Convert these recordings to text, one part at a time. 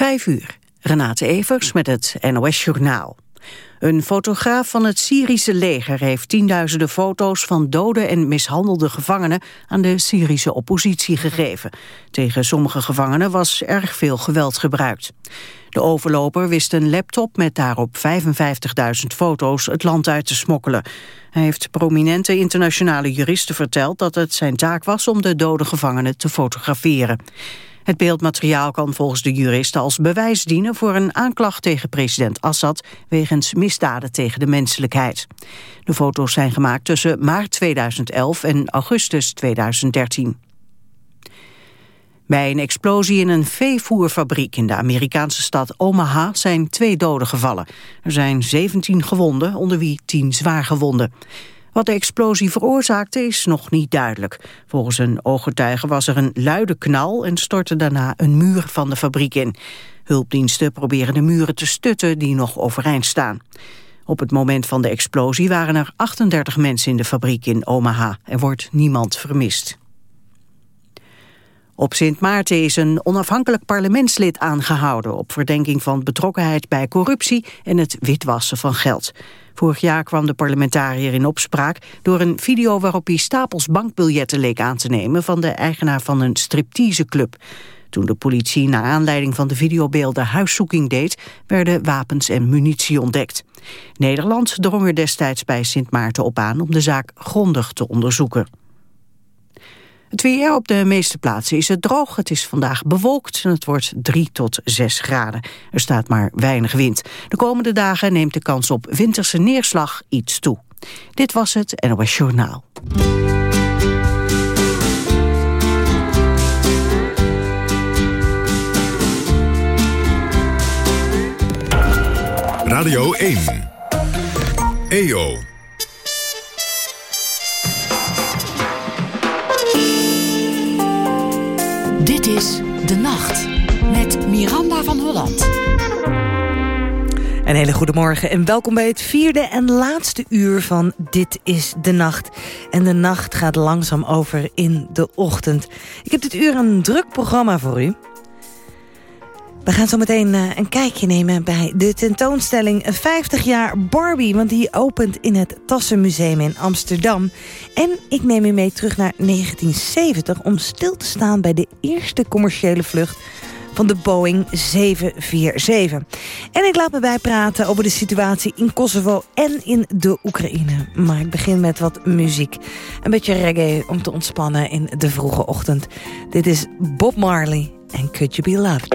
Vijf uur. Renate Evers met het NOS Journaal. Een fotograaf van het Syrische leger heeft tienduizenden foto's van dode en mishandelde gevangenen aan de Syrische oppositie gegeven. Tegen sommige gevangenen was erg veel geweld gebruikt. De overloper wist een laptop met daarop 55.000 foto's het land uit te smokkelen. Hij heeft prominente internationale juristen verteld dat het zijn taak was om de dode gevangenen te fotograferen. Het beeldmateriaal kan volgens de juristen als bewijs dienen voor een aanklacht tegen president Assad wegens misdaden tegen de menselijkheid. De foto's zijn gemaakt tussen maart 2011 en augustus 2013. Bij een explosie in een veevoerfabriek in de Amerikaanse stad Omaha zijn twee doden gevallen. Er zijn 17 gewonden, onder wie 10 zwaar gewonden. Wat de explosie veroorzaakte is nog niet duidelijk. Volgens een ooggetuige was er een luide knal en stortte daarna een muur van de fabriek in. Hulpdiensten proberen de muren te stutten die nog overeind staan. Op het moment van de explosie waren er 38 mensen in de fabriek in Omaha. Er wordt niemand vermist. Op Sint Maarten is een onafhankelijk parlementslid aangehouden... op verdenking van betrokkenheid bij corruptie en het witwassen van geld. Vorig jaar kwam de parlementariër in opspraak door een video waarop hij stapels bankbiljetten leek aan te nemen van de eigenaar van een stripteaseclub. Toen de politie naar aanleiding van de videobeelden huiszoeking deed, werden wapens en munitie ontdekt. Nederland drong er destijds bij Sint Maarten op aan om de zaak grondig te onderzoeken. Het weer op de meeste plaatsen is het droog. Het is vandaag bewolkt en het wordt 3 tot 6 graden. Er staat maar weinig wind. De komende dagen neemt de kans op winterse neerslag iets toe. Dit was het NOS Journaal. Radio 1. EO. Is De Nacht met Miranda van Holland. Een hele goede morgen en welkom bij het vierde en laatste uur van Dit is de Nacht. En de nacht gaat langzaam over in de ochtend. Ik heb dit uur een druk programma voor u. We gaan zo meteen uh, een kijkje nemen bij de tentoonstelling 50 jaar Barbie. Want die opent in het Tassenmuseum in Amsterdam. En ik neem u mee terug naar 1970 om stil te staan bij de eerste commerciële vlucht van de Boeing 747. En ik laat me bijpraten over de situatie in Kosovo en in de Oekraïne. Maar ik begin met wat muziek. Een beetje reggae om te ontspannen in de vroege ochtend. Dit is Bob Marley en Could You Be Loved.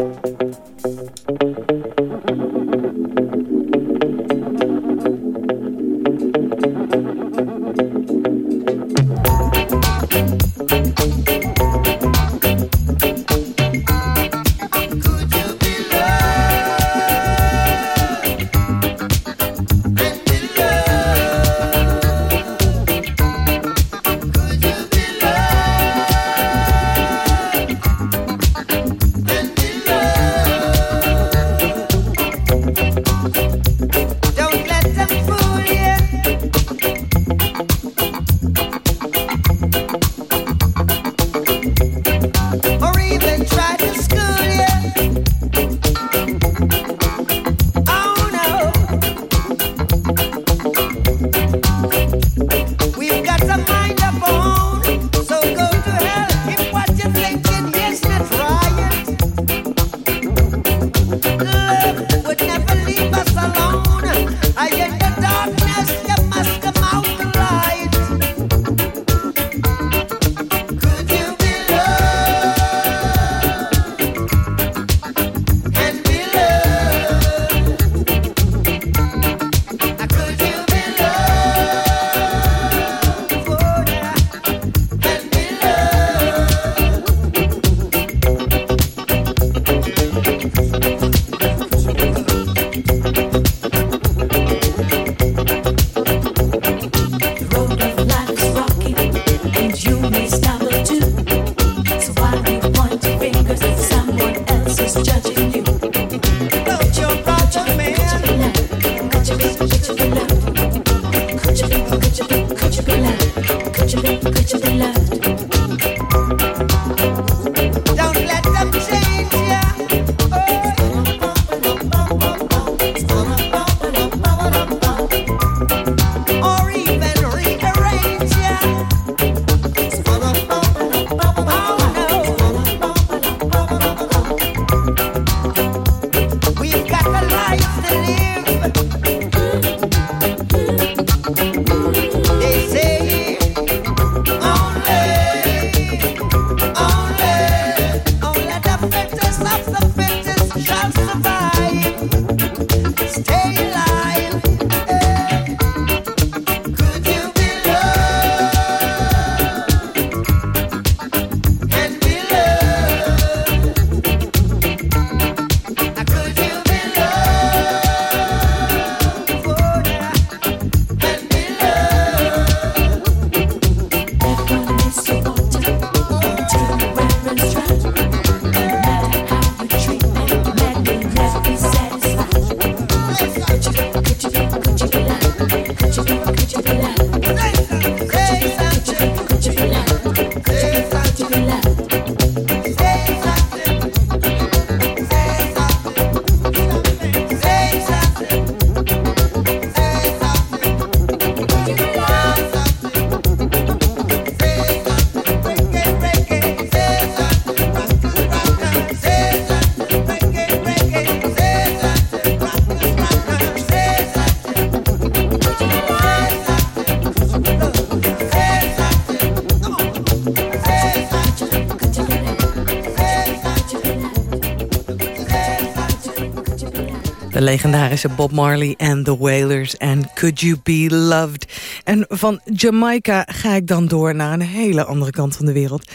Legendarische Bob Marley en The Wailers en Could You Be Loved. En van Jamaica ga ik dan door naar een hele andere kant van de wereld.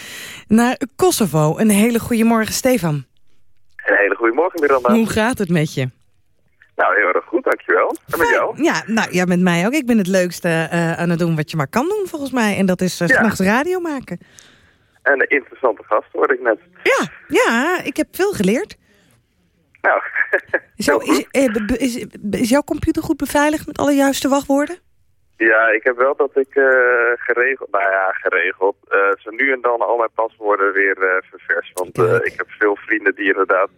Naar Kosovo. Een hele goede morgen, Stefan. Een hele goede morgen, Miranda. Hoe gaat het met je? Nou, heel erg goed, dankjewel. En met jou? Ja, nou, ja, met mij ook. Ik ben het leukste uh, aan het doen wat je maar kan doen, volgens mij. En dat is uh, ja. radio maken. En een interessante gast, hoorde ik net. Ja, ja, ik heb veel geleerd. Nou, Zo, is, is, is, jouw computer goed beveiligd met alle juiste wachtwoorden? Ja, ik heb wel dat ik uh, geregeld, nou ja, geregeld, uh, zo nu en dan al mijn paswoorden weer uh, ververs. Want ik heb veel vrienden die inderdaad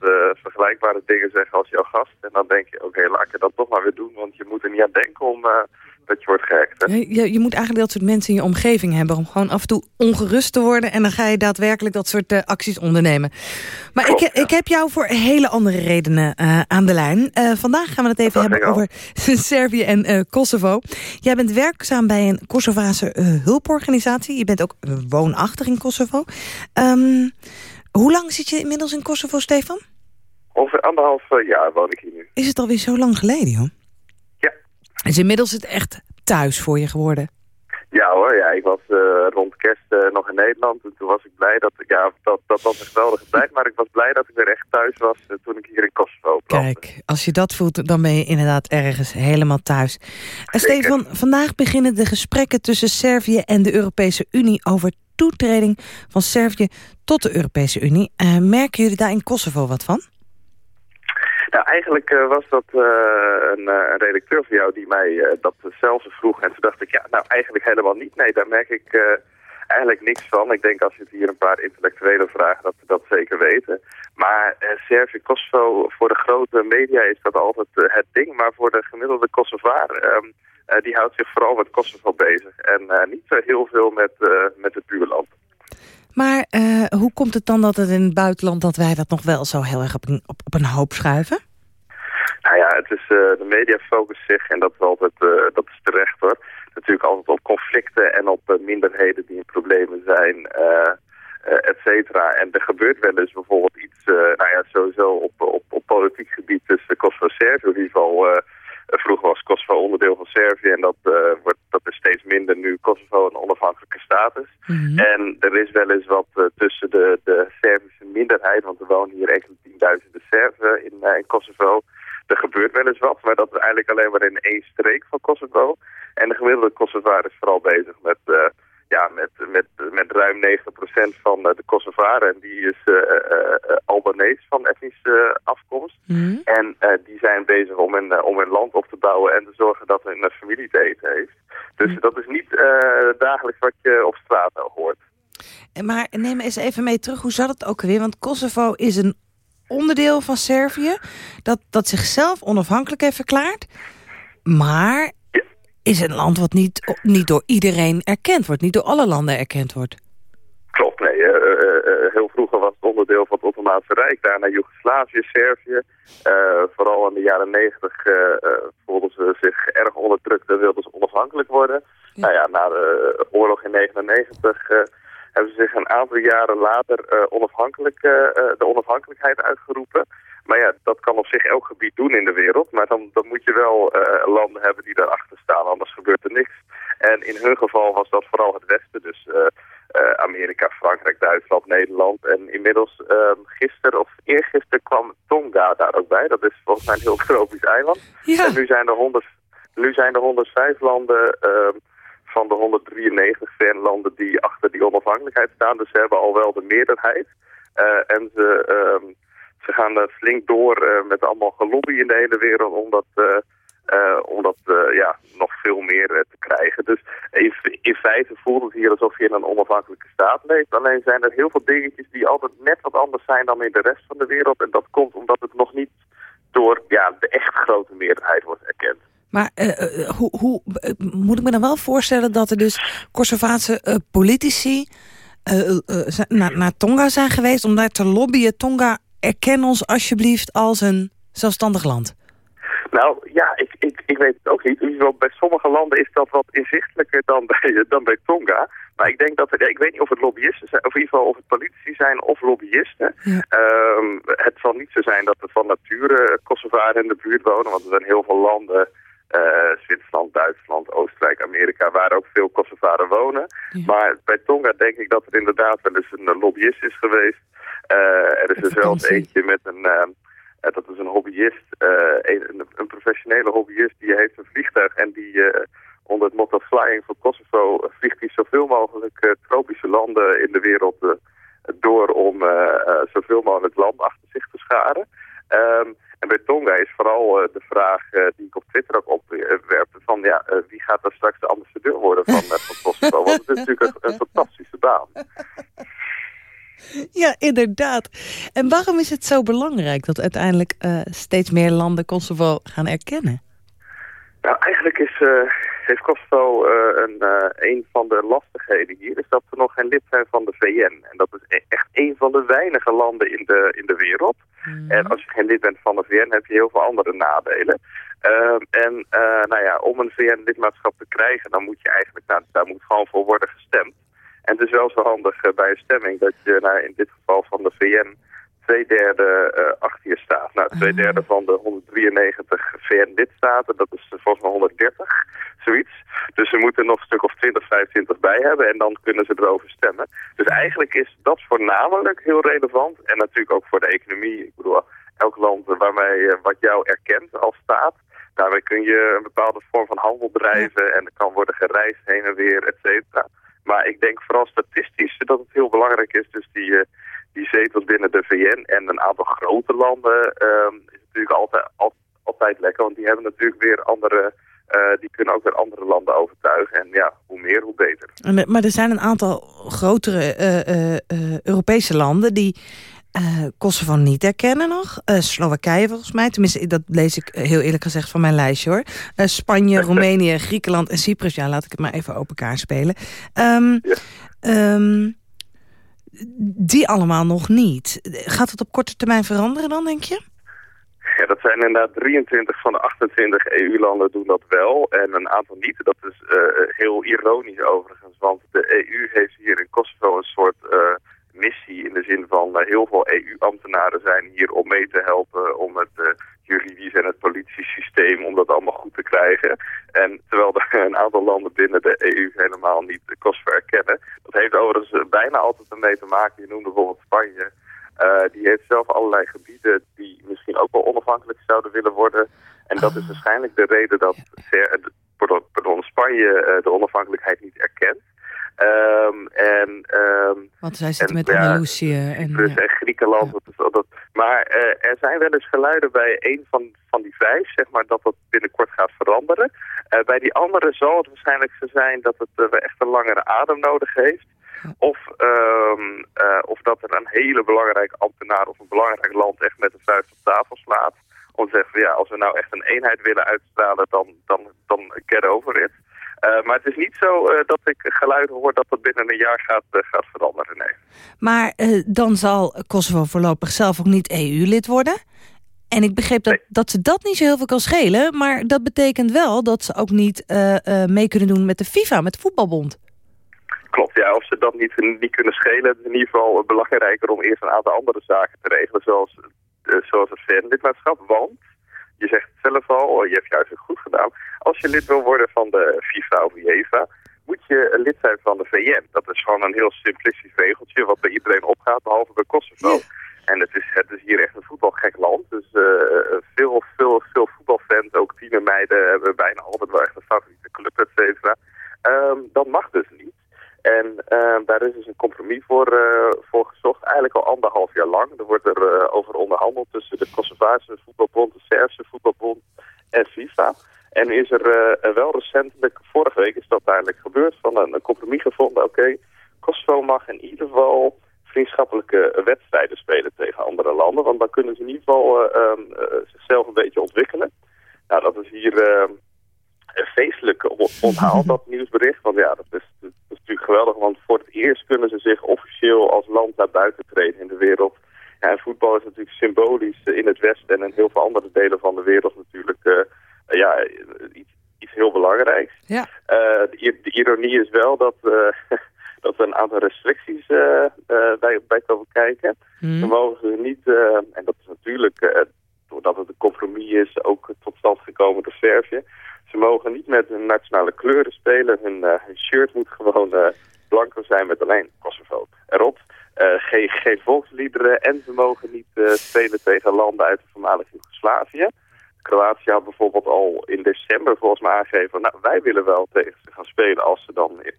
vergelijkbare dingen zeggen als jouw gast. En dan denk je, oké, laat ik dan toch maar weer doen, want je moet er niet aan denken om dat je wordt gehackt. Hè? Je, je, moet eigenlijk dat soort mensen in je omgeving hebben... om gewoon af en toe ongerust te worden... en dan ga je daadwerkelijk dat soort uh, acties ondernemen. Maar Klopt, ik, ja. ik heb jou voor hele andere redenen uh, aan de lijn. Uh, vandaag gaan we het even dat hebben over Servië en Kosovo. Jij bent werkzaam bij een Kosovaanse hulporganisatie. Je bent ook woonachtig in Kosovo. Um, hoe lang zit je inmiddels in Kosovo, Stefan? Ongeveer anderhalf jaar woon ik hier nu. Is het alweer zo lang geleden, joh? Is inmiddels het echt thuis voor je geworden? Ja hoor, ja, ik was uh, rond kerst uh, nog in Nederland en toen was ik blij dat, ja, dat, dat was een geweldige tijd, maar ik was blij dat ik weer echt thuis was uh, toen ik hier in Kosovo kwam. Kijk, als je dat voelt, dan ben je inderdaad ergens helemaal thuis. Stefan, vandaag beginnen de gesprekken tussen Servië en de Europese Unie over toetreding van Servië tot de Europese Unie. merken jullie daar in Kosovo wat van? Nou, eigenlijk uh, was dat een, uh, een, redacteur van jou die mij dat zelfs vroeg. En toen dacht ik, ja, nou eigenlijk helemaal niet. Nee, daar merk ik eigenlijk niks van. Ik denk als je het hier een paar intellectuelen vraagt, dat we dat zeker weten. Maar Servië-Kosovo, voor de grote media is dat altijd het ding. Maar voor de gemiddelde Kosovaar, um, die houdt zich vooral met Kosovo bezig. En niet zo heel veel met, met het buurland. Maar uh, hoe komt het dan dat het in het buitenland... dat wij dat nog wel zo heel erg op een, op, op een hoop schuiven? Nou ja, het is, uh, de media focust zich, en dat is, altijd, uh, dat is terecht hoor... natuurlijk altijd op conflicten en op minderheden die in problemen zijn... et cetera. En er gebeurt wel eens bijvoorbeeld iets, nou ja, sowieso op, op, op politiek gebied tussen Kosovo en Servië. In ieder geval, vroeger was Kosovo onderdeel van Servië en dat, wordt, dat is steeds minder nu Kosovo een onafhankelijke status. Mm -hmm. En er is wel eens wat uh, tussen de, de Servische minderheid, want er wonen hier enkele tienduizenden Serven in, in Kosovo. Er gebeurt wel eens wat, maar dat is eigenlijk alleen maar in één streek van Kosovo. En de gemiddelde Kosovaar is vooral bezig met, uh, ja, met, met, met ruim 90% van de Kosovaren. En die is Albanees van etnische afkomst. Mhm. Mm. En die zijn bezig om hun, om hun land op te bouwen en te zorgen dat hun familie te eten heeft. Dus dat is niet uh, dagelijks wat je op straat hoort. Maar neem eens even mee terug, hoe zat het ook weer? Want Kosovo is een onderdeel van Servië... dat, dat zichzelf onafhankelijk heeft verklaard. Maar. Is een land wat niet, niet door iedereen erkend wordt. Niet door alle landen erkend wordt. Klopt, nee. Uh, uh, heel vroeger was het onderdeel van het Ottomaanse Rijk. Daarna Joegoslavië, Servië. Uh, vooral in de jaren negentig voelden ze zich erg onderdrukt en wilden ze onafhankelijk worden. Ja. Nou ja, na de oorlog in 99 hebben ze zich een aantal jaren later onafhankelijk, de onafhankelijkheid uitgeroepen. Maar ja, dat kan op zich elk gebied doen in de wereld. Maar dan, dan moet je wel landen hebben die daarachter staan, anders gebeurt er niks. En in hun geval was dat vooral het Westen, dus... Uh, Amerika, Frankrijk, Duitsland, Nederland. En inmiddels um, gisteren of eergisteren kwam Tonga daar ook bij. Dat is volgens mij een heel tropisch eiland. Ja. En nu zijn er, 100, nu zijn er 105 landen um, van de 193 VN-landen die achter die onafhankelijkheid staan. Dus ze hebben al wel de meerderheid. En ze, um, ze gaan uh, flink door met allemaal gelobby in de hele wereld om dat... Uh, om dat ja, nog veel meer te krijgen. Dus in, in, feite voelt het hier alsof je in een onafhankelijke staat leeft. Alleen zijn er heel veel dingetjes die altijd net wat anders zijn dan in de rest van de wereld. En dat komt omdat het nog niet door ja, de echt grote meerderheid wordt erkend. Maar hoe, hoe moet ik me dan wel voorstellen dat er dus Kosovaanse politici naar, naar Tonga zijn geweest om daar te lobbyen. Tonga, erken ons alsjeblieft als een zelfstandig land. Nou ja, ik, ik, ik weet het ook niet. In ieder geval, bij sommige landen is dat wat inzichtelijker dan bij, dan bij Tonga. Maar ik denk dat er, ik weet niet of het lobbyisten zijn, of in ieder geval of het politici zijn of lobbyisten. Ehm, het zal niet zo zijn dat er van nature Kosovaren in de buurt wonen, want er zijn heel veel landen, uh, Zwitserland, Duitsland, Oostenrijk, Amerika, waar ook veel Kosovaren wonen. Maar bij Tonga denk ik dat er inderdaad wel eens een lobbyist is geweest. Uh, er is er zelfs eentje met een... Uh, dat is een hobbyist, een, een, professionele hobbyist, die heeft een vliegtuig en die onder het motto Flying for Kosovo vliegt hij zoveel mogelijk tropische landen in de wereld door om zoveel mogelijk land achter zich te scharen. Um, en bij Tonga is vooral uh, de vraag uh, die ik op Twitter ook opwerp... van ja, uh, wie gaat er straks de ambassadeur worden van, van Kosovo? Want het is natuurlijk een, een fantastische baan. Ja, inderdaad. En waarom is het zo belangrijk dat uiteindelijk steeds meer landen Kosovo gaan erkennen? Nou, eigenlijk is, heeft Kosovo een, een van de lastigheden hier... is dat we nog geen lid zijn van de VN. En dat is e-, echt een van de weinige landen in de, in de wereld... Mhm. En als je geen lid bent van de VN heb je heel veel andere nadelen. Uh, en uh, nou ja, om een VN-lidmaatschap te krijgen, dan moet je eigenlijk, nou, daar moet gewoon voor worden gestemd. En het is wel zo handig uh, bij een stemming dat je nou, in dit geval van de VN twee derde uh, achter je staat. Nou, twee ah. derde van de 193 VN-lidstaten, dat is volgens mij 130, zoiets. Dus ze moeten nog een stuk of 20, 25 bij hebben en dan kunnen ze erover stemmen. Dus eigenlijk is dat voornamelijk heel relevant en natuurlijk ook voor de economie. Ik bedoel, elk land waarmee uh, wat jou erkent als staat, daarmee kun je een bepaalde vorm van handel drijven en er kan worden gereisd heen en weer, et cetera. Maar ik denk vooral statistisch dat het heel belangrijk is, dus die... Uh, die zetels binnen de VN en een aantal grote landen uh, is natuurlijk altijd, altijd lekker. Want die hebben natuurlijk weer andere... Uh, die kunnen ook weer andere landen overtuigen. En ja, hoe meer, hoe beter. Eh, maar er zijn een aantal grotere uh, Europese landen die Kosovo niet erkennen nog. Slowakije volgens mij, tenminste dat lees ik heel eerlijk gezegd van mijn lijstje hoor. Spanje, Roemenië, Griekenland en Cyprus. Ja, laat ik het maar even open elkaar spelen. Um, ja. um, die allemaal nog niet. Gaat het op korte termijn veranderen dan, denk je? Ja, dat zijn inderdaad 23 van de 28 EU-landen doen dat wel en een aantal niet. Dat is heel ironisch overigens, want de EU heeft hier in Kosovo een soort missie in de zin van uh, heel veel EU-ambtenaren zijn hier om mee te helpen om het juridisch en het politiesysteem om dat allemaal goed te krijgen. En terwijl er een aantal landen binnen de EU helemaal niet de kost erkennen. Dat heeft overigens bijna altijd ermee te maken. Je noemde bijvoorbeeld Spanje. Uh, die heeft zelf allerlei gebieden die misschien ook wel onafhankelijk zouden willen worden. En dat is ah. waarschijnlijk de reden dat pardon, Spanje uh, de onafhankelijkheid niet erkent. Um, en, um, Want zij zitten met Andalusië. En, ja. en Griekenland. Dat, dat, maar uh, er zijn wel eens geluiden bij een van, van die vijf, zeg maar, dat dat binnenkort gaat veranderen. Uh, bij die andere zal het waarschijnlijk zo zijn dat het uh, echt een langere adem nodig heeft. Of, um, of dat er een hele belangrijke ambtenaar of een belangrijk land echt met de vuist op tafel slaat. Om te zeggen, ja, als we nou echt een eenheid willen uitstralen, dan, dan, dan get over it. Uh, maar het is niet zo uh, dat ik geluiden hoor dat dat binnen een jaar gaat, uh, gaat veranderen, nee. Maar dan zal Kosovo voorlopig zelf ook niet EU-lid worden. En ik begreep dat, dat ze dat niet zo heel veel kan schelen. Maar dat betekent wel dat ze ook niet mee kunnen doen met de FIFA, met de voetbalbond. Klopt, ja. Of ze dat niet, niet kunnen schelen, het is in ieder geval belangrijker om eerst een aantal andere zaken te regelen. Zoals, zoals het VN-lidmaatschap. Want je zegt het zelf al, oh, je hebt juist het goed gedaan. Als je lid wil worden van de FIFA of UEFA, moet je lid zijn van de VN. Dat is gewoon een heel simplistisch regeltje wat bij iedereen opgaat, behalve bij Kosovo. En het is, het is hier echt een voetbalgek land. Dus uh, veel, veel, veel voetbalfans, ook tienermeiden, hebben bijna altijd wel echt een favoriete club, et cetera. Um, dat mag dus niet. En uh, daar is dus een compromis voor, uh, voor gezocht, eigenlijk al anderhalf jaar lang. Er wordt er uh, over onderhandeld tussen de Kosovaarse voetbalbond, de Serse voetbalbond en FIFA. En is er wel recentelijk, vorige week is dat uiteindelijk gebeurd, van een, een compromis gevonden. Oké, okay, Kosovo mag in ieder geval vriendschappelijke wedstrijden spelen tegen andere landen. Want dan kunnen ze in ieder geval um, zichzelf een beetje ontwikkelen. Nou, dat is hier feestelijk onthaald, dat nieuwsbericht. Want ja, dat is, dat is natuurlijk geweldig, want voor het eerst kunnen ze zich officieel als land naar buiten treden in de wereld. Ja, en voetbal is natuurlijk symbolisch in het Westen en in heel veel andere delen van de wereld natuurlijk uh, ja, iets, iets heel belangrijks. Ja. de, de, ironie is wel dat, dat er een aantal restricties bij, bij komen kijken. Hmm. We mogen ze niet, en dat is natuurlijk doordat het een compromis is, ook tot stand gekomen door Servië. Ze mogen niet met hun nationale kleuren spelen. Hun, hun shirt moet gewoon blanco zijn met alleen Kosovo erop. Uh, geen, geen volksliederen en ze mogen niet spelen tegen landen uit de voormalige Joegoslavië. Kroatië had bijvoorbeeld al in december volgens mij aangegeven... nou, wij willen wel tegen ze gaan spelen als ze dan uh,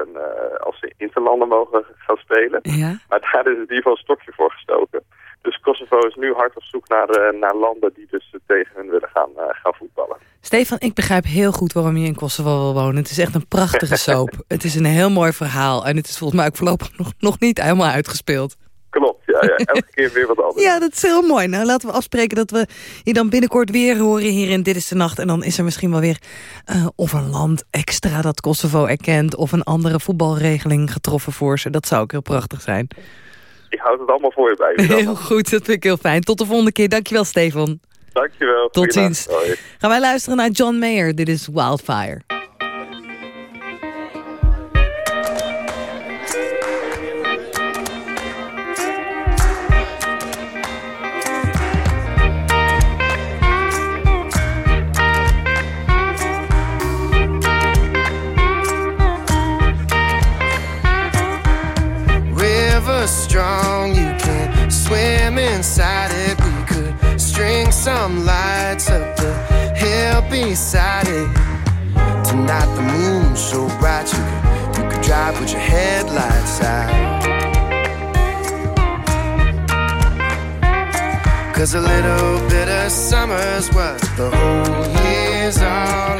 een, als ze interlanden mogen gaan spelen. Ja. Maar daar is in ieder geval een stokje voor gestoken. Dus Kosovo is nu hard op zoek naar, naar landen die dus tegen hun willen gaan, gaan voetballen. Stefan, ik begrijp heel goed waarom je in Kosovo wil wonen. Het is echt een prachtige soap. het is een heel mooi verhaal. En het is volgens mij ook voorlopig nog, nog niet helemaal uitgespeeld. Ja. Elke keer weer wat anders. Ja, dat is heel mooi. Nou, laten we afspreken dat we je dan binnenkort weer horen hier in Dit is de Nacht. En dan is er misschien wel weer uh, of een land extra dat Kosovo erkent... of een andere voetbalregeling getroffen voor ze. Dat zou ook heel prachtig zijn. Ik houd het allemaal voor je bij. Heel goed, dat vind ik heel fijn. Tot de volgende keer. Dankjewel, Stefan. Dankjewel. Tot ziens. Gaan wij luisteren naar John Mayer. Dit is Wildfire. Some lights up the hill beside it. Tonight the moon's so bright, you could, you could drive with your headlights out. Cause a little bit of summer's what the whole year's all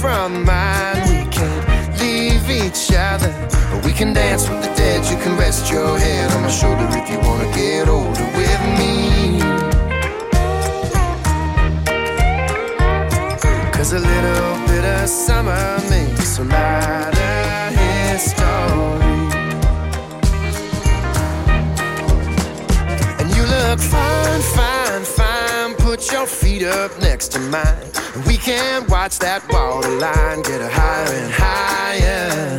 From mine. We can't leave each other. But we can dance with the dead. You can rest your head on my shoulder if you wanna get older with me. Cause a little bit of summer makes a lot history. And you look fine, fine, fine. Your feet up next to mine. And we can watch that water line get higher and higher.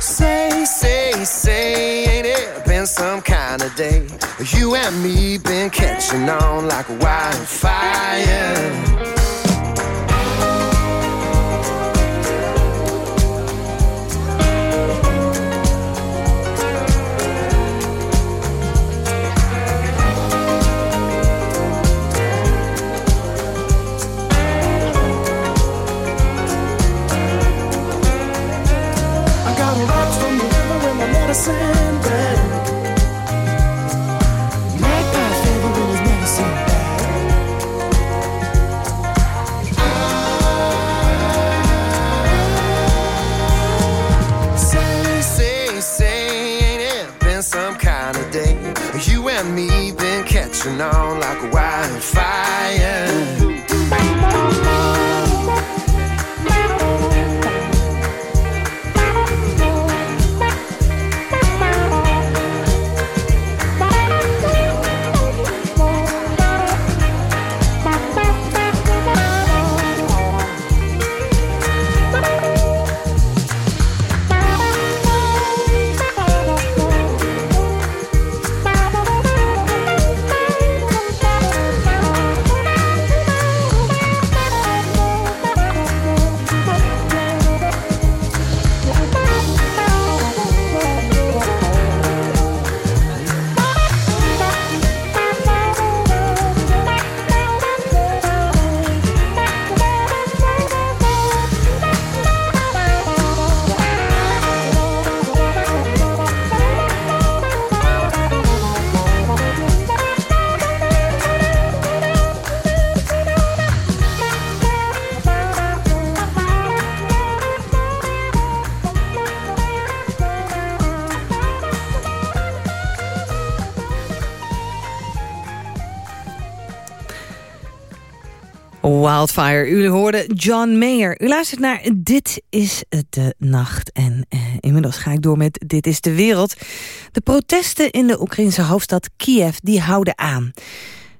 Say, say, say, ain't it been some kind of day? You and me been catching on like a wildfire. Me been catching on like a wildfire. Wildfire. U hoorde John Mayer. U luistert naar Dit is de Nacht. En eh, inmiddels ga ik door met Dit is de Wereld. De protesten in de Oekraïnse hoofdstad Kiev die houden aan.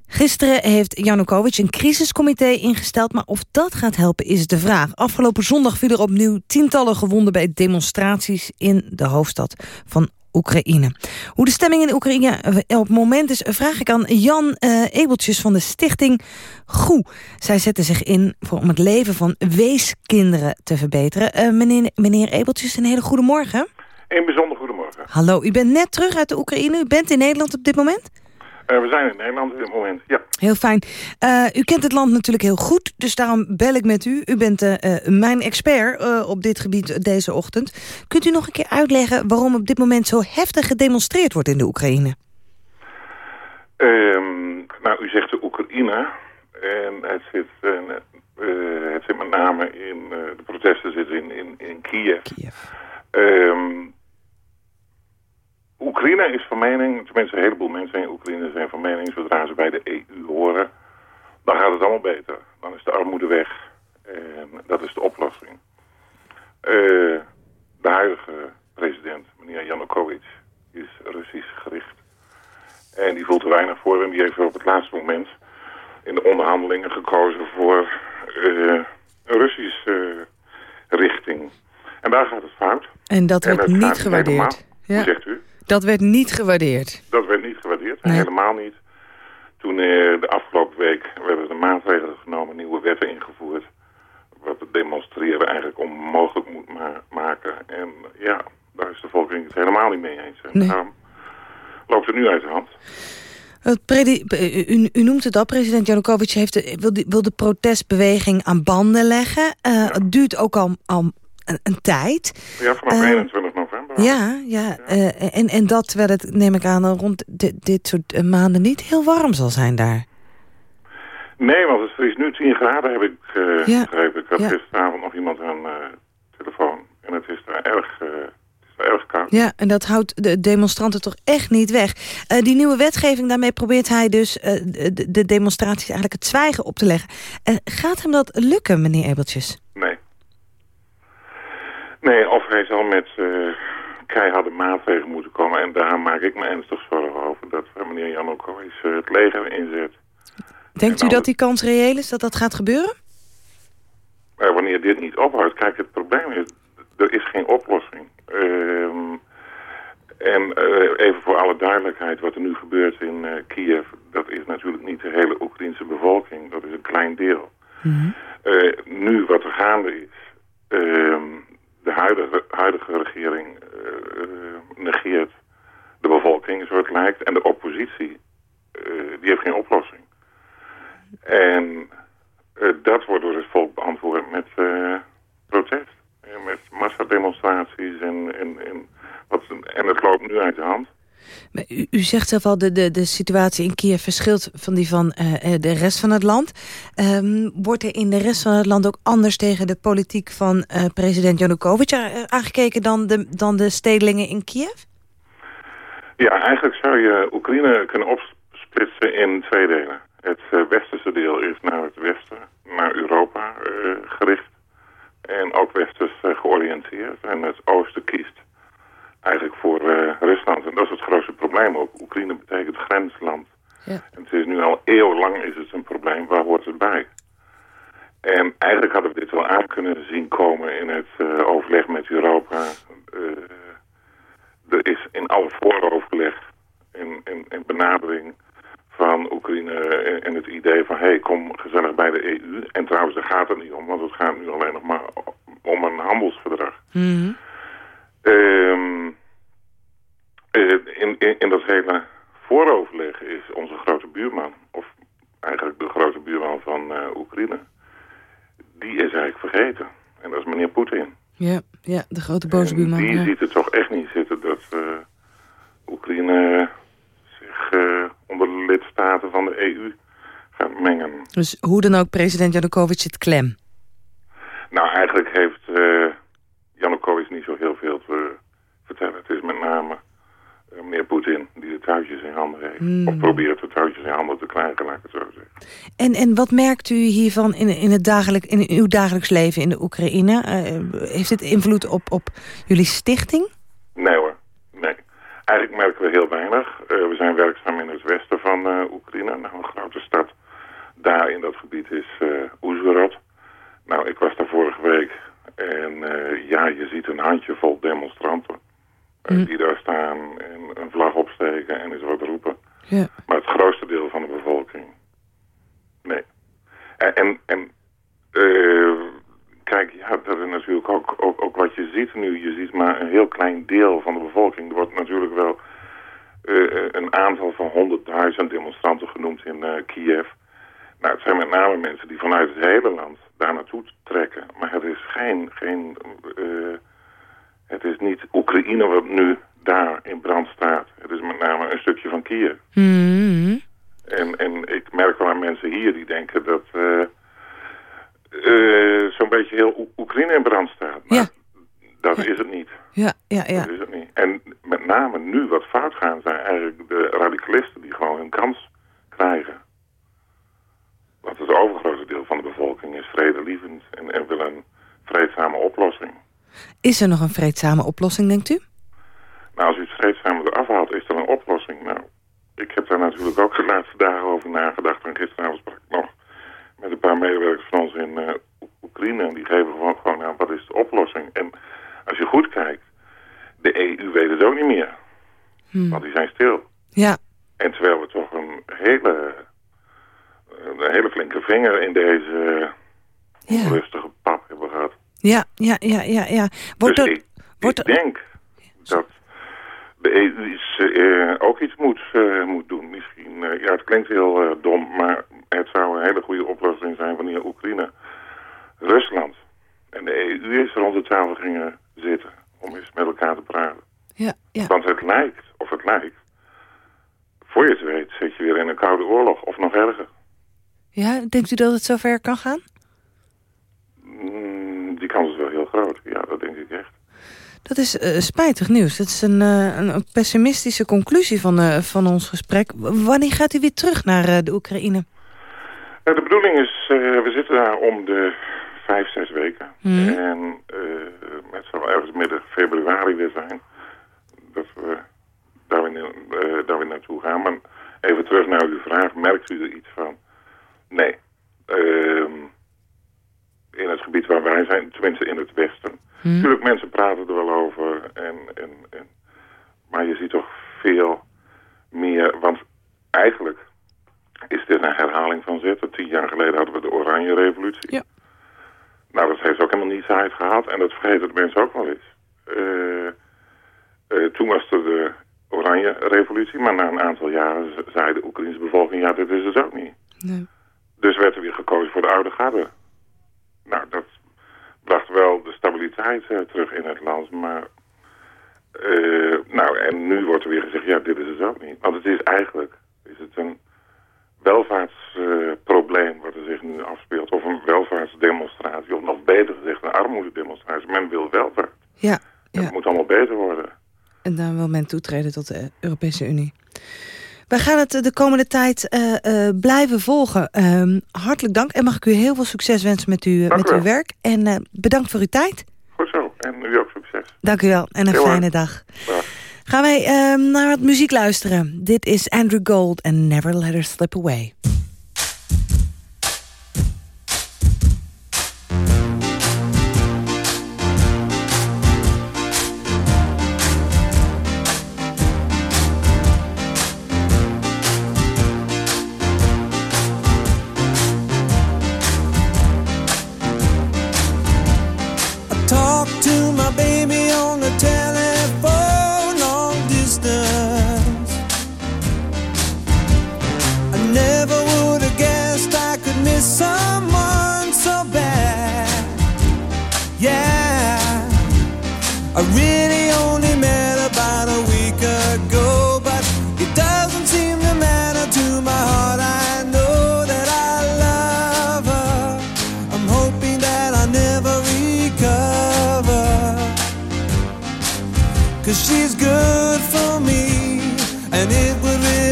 Gisteren heeft Janukovic een crisiscomité ingesteld... maar of dat gaat helpen is de vraag. Afgelopen zondag vielen er opnieuw tientallen gewonden... bij demonstraties in de hoofdstad van Oekraïne. Hoe de stemming in Oekraïne op het moment is... vraag ik aan Jan uh, Ebeltjes van de stichting Goe. Zij zetten zich in voor om het leven van weeskinderen te verbeteren. Uh, meneer, meneer Ebeltjes, een hele goede morgen. Een bijzonder goedemorgen. Hallo, u bent net terug uit de Oekraïne. U bent in Nederland op dit moment? Uh, we zijn in Nederland op dit moment, ja. Heel fijn. Uh, u kent het land natuurlijk heel goed, dus daarom bel ik met u. U bent uh, mijn expert op dit gebied deze ochtend. Kunt u nog een keer uitleggen waarom op dit moment zo heftig gedemonstreerd wordt in de Oekraïne? Um, nou, u zegt de Oekraïne. En het zit, het zit met name in, de protesten zitten in, in, in Kiev. Kiev. Um, Oekraïne is van mening, tenminste een heleboel mensen in Oekraïne zijn van mening, zodra ze bij de EU horen, dan gaat het allemaal beter. Dan is de armoede weg. En dat is de oplossing. Uh, de huidige president, meneer Yanukovych, is Russisch gericht. En die voelt er weinig voor en die heeft op het laatste moment in de onderhandelingen gekozen voor uh, een Russische uh, richting. En daar gaat het fout. En dat wordt niet gewaardeerd. Ja. Hoe zegt u? Dat werd niet gewaardeerd. Dat werd niet gewaardeerd, nee. helemaal niet. Toen uh, de afgelopen week werden er maatregelen genomen, nieuwe wetten ingevoerd. Wat het demonstreren eigenlijk onmogelijk moet ma maken. En ja, daar is de volking het helemaal niet mee eens. En nee. daarom loopt het nu uit de hand. U, u, noemt het al, president Janukovic heeft de, wil, de, wil de protestbeweging aan banden leggen. Uh, ja. Het duurt ook al, al een, een, tijd. Ja, vanaf uh, 21 november. Ja, ja, ja. Uh, en, en dat terwijl het, neem ik aan, rond dit, dit soort maanden niet heel warm zal zijn daar. Nee, want het is nu 10 graden, heb ik uh, ja. begrepen. Ik had Ja. gisteravond nog iemand aan de telefoon. En het is daar erg, koud. Ja, en dat houdt de demonstranten toch echt niet weg. Uh, die nieuwe wetgeving, daarmee probeert hij dus uh, de, de, demonstraties eigenlijk het zwijgen op te leggen. Uh, gaat hem dat lukken, meneer Ebeltjes? Nee. Nee, of hij zal met keiharde maatregelen moeten komen. En daar maak ik me ernstig zorgen over. Dat meneer Janukovic het leger inzet. Denkt u dat die kans reëel is dat dat gaat gebeuren? Uh, wanneer dit niet ophoudt, kijk, het probleem is, er is geen oplossing. Uh, en uh, even voor alle duidelijkheid, wat er nu gebeurt in uh, Kiev, dat is natuurlijk niet de hele Oekraïnse bevolking. Dat is een klein deel. Mm -hmm. nu wat er gaande is, ehm, de huidige, huidige regering negeert de bevolking, zo het lijkt, en de oppositie, die heeft geen oplossing. En uh, dat wordt door het volk beantwoord met protest. Met massademonstraties en, en, en, wat, en het loopt nu uit de hand. Maar u, zegt zelf al, de, de, de situatie in Kiev verschilt van die van uh, de rest van het land. Um, wordt er in de rest van het land ook anders tegen de politiek van president Janukovic aangekeken dan de, dan de stedelingen in Kiev? Ja, eigenlijk zou je Oekraïne kunnen opsplitsen in twee delen. Het westerse deel is naar het westen, naar Europa gericht. En ook westers georiënteerd. En het oosten kiest eigenlijk voor Rusland. En dat is het grootste probleem ook. Oekraïne betekent grensland. Ja. En het is nu al eeuwenlang is het een probleem. Waar hoort het bij? En eigenlijk hadden we dit wel aan kunnen zien komen in het overleg met Europa. er is in alle vooroverleg en, en, en benadering van Oekraïne en het idee van... hé, hey, kom gezellig bij de EU. En trouwens, daar gaat het niet om, want het gaat nu alleen nog maar om een handelsverdrag. Mm -hmm. um, in, in, in dat hele vooroverleg is onze grote buurman... of eigenlijk de grote buurman van uh, Oekraïne... die is eigenlijk vergeten. En dat is meneer Poetin. Ja, ja, de grote boze en buurman. die ja. ziet het toch echt niet zitten dat uh, Oekraïne zich... Uh, onder de lidstaten van de EU gaat mengen. Dus hoe dan ook president Janukovic het klem? Nou, eigenlijk heeft Janukovic niet zo heel veel te vertellen. Het is met name eh, meneer Poetin, die de touwtjes in handen heeft. Hmm. Of probeert de touwtjes in handen te krijgen, laat ik het zo zeggen. En, en wat merkt u hiervan in, in, het dagelijk, in uw dagelijks leven in de Oekraïne? Eh, heeft dit invloed op, op jullie stichting? Nee hoor, nee. Eigenlijk merken we heel weinig. Eh, we zijn werkzaam in het westen van eh, Oekraïne. Nou, een grote stad daar in dat gebied is eh Oezhorod. Nou, ik was daar vorige week. En ja, je ziet een handjevol demonstranten. Eh, Mm. Die daar staan en een vlag opsteken en eens wat roepen. Ja. Maar het grootste deel van de bevolking, nee. En, en, en eh, kijk, ja, dat is natuurlijk ook, ook, ook wat je ziet nu. Je ziet maar een heel klein deel van de bevolking. Er wordt natuurlijk wel eh, een aantal van 100.000 demonstranten genoemd in Kiev. Nou, het zijn met name mensen die vanuit het hele land daar naartoe trekken. Maar het is geen, geen eh, het is niet Oekraïne wat nu daar in brand staat. Het is met name een stukje van Kiev. Hmm. En, en ik merk wel aan mensen hier die denken dat eh, eh, zo'n beetje heel Oe- Oekraïne in brand staat. Maar Ja. dat is het niet. Ja, ja, ja. Dat is het niet. En met name nu wat fout gaan zijn eigenlijk de radicalisten die gewoon hun kans krijgen. Want het overgrote deel van de bevolking is vredelievend en, en wil een vreedzame oplossing. Is er nog een vreedzame oplossing, denkt u? Nou, als u het vreedzame eraf haalt, is er een oplossing. Nou, ik heb daar natuurlijk ook de laatste dagen over nagedacht. En gisteravond sprak ik nog met een paar medewerkers van ons in eh, Oe- Oekraïne. En die geven gewoon, gewoon aan wat is de oplossing. En als je goed kijkt, de EU weet het ook niet meer. Want die zijn stil. Ja, En terwijl we toch een hele, een hele flinke vinger in deze ja, rustige pap hebben gehad. Ja, ja, ja, ja. Wordt dus ik, wordt ik dat- denk dat iets, eh, ook iets moet, eh, moet doen. Misschien, eh, ja, het klinkt heel dom, maar het zou een hele goede oplossing zijn wanneer Oekraïne, Rusland en de EU eens rond de tafel gingen zitten om eens met elkaar te praten. Ja, ja. Want het lijkt, of het lijkt, voor je het weet zit je weer in een koude oorlog, of nog erger. ja, denkt u dat het zover kan gaan? Mm, die kans is wel heel groot, ja, dat denk ik echt. Dat is eh, spijtig nieuws. Dat is een, eh, een, een pessimistische conclusie van, eh, van ons gesprek. Wanneer gaat u weer terug naar de Oekraïne? De bedoeling is, we zitten daar om de vijf, zes weken. Mhm. En het zal ergens midden februari weer zijn. Dat we daar weer, daar weer naartoe gaan. Maar even terug naar uw vraag. Merkt u er iets van? Nee. Ehm, in het gebied waar wij zijn, tenminste in het westen. Natuurlijk, mensen praten er wel over. En, en, en, maar je ziet toch veel meer... Want eigenlijk is dit een herhaling van zitten. Tien jaar geleden hadden we de Oranje Revolutie. Ja. Nou, dat heeft ook helemaal niets uitgehaald. En dat vergeten de mensen ook wel eens. Eh, eh, toen was er de Oranje Revolutie. Maar na een aantal jaren zei de Oekraïnse bevolking... ja, dit is het ook niet. Nee. Dus werd er weer gekozen voor de oude garde. Nou, dat bracht wel de stabiliteit eh, terug in het land. Maar, eh, nou, en nu wordt er weer gezegd, ja, dit is het ook niet. Want het is eigenlijk, is het een welvaartsprobleem wat er zich nu afspeelt. Of een welvaartsdemonstratie, of nog beter gezegd een armoededemonstratie. Men wil welvaart. Ja, Het ja. moet allemaal beter worden. En dan wil men toetreden tot de Europese Unie. Wij gaan het de komende tijd eh, eh, blijven volgen. Ehm, hartelijk dank en mag ik u heel veel succes wensen met, u, Dank met uw werk. En eh, bedankt voor uw tijd. Goed zo. En u ook succes. Dank u wel en een Heel fijne dag. Dag. Gaan wij ehm, naar wat muziek luisteren. Dit is Andrew Gold en Never Let Her Slip Away.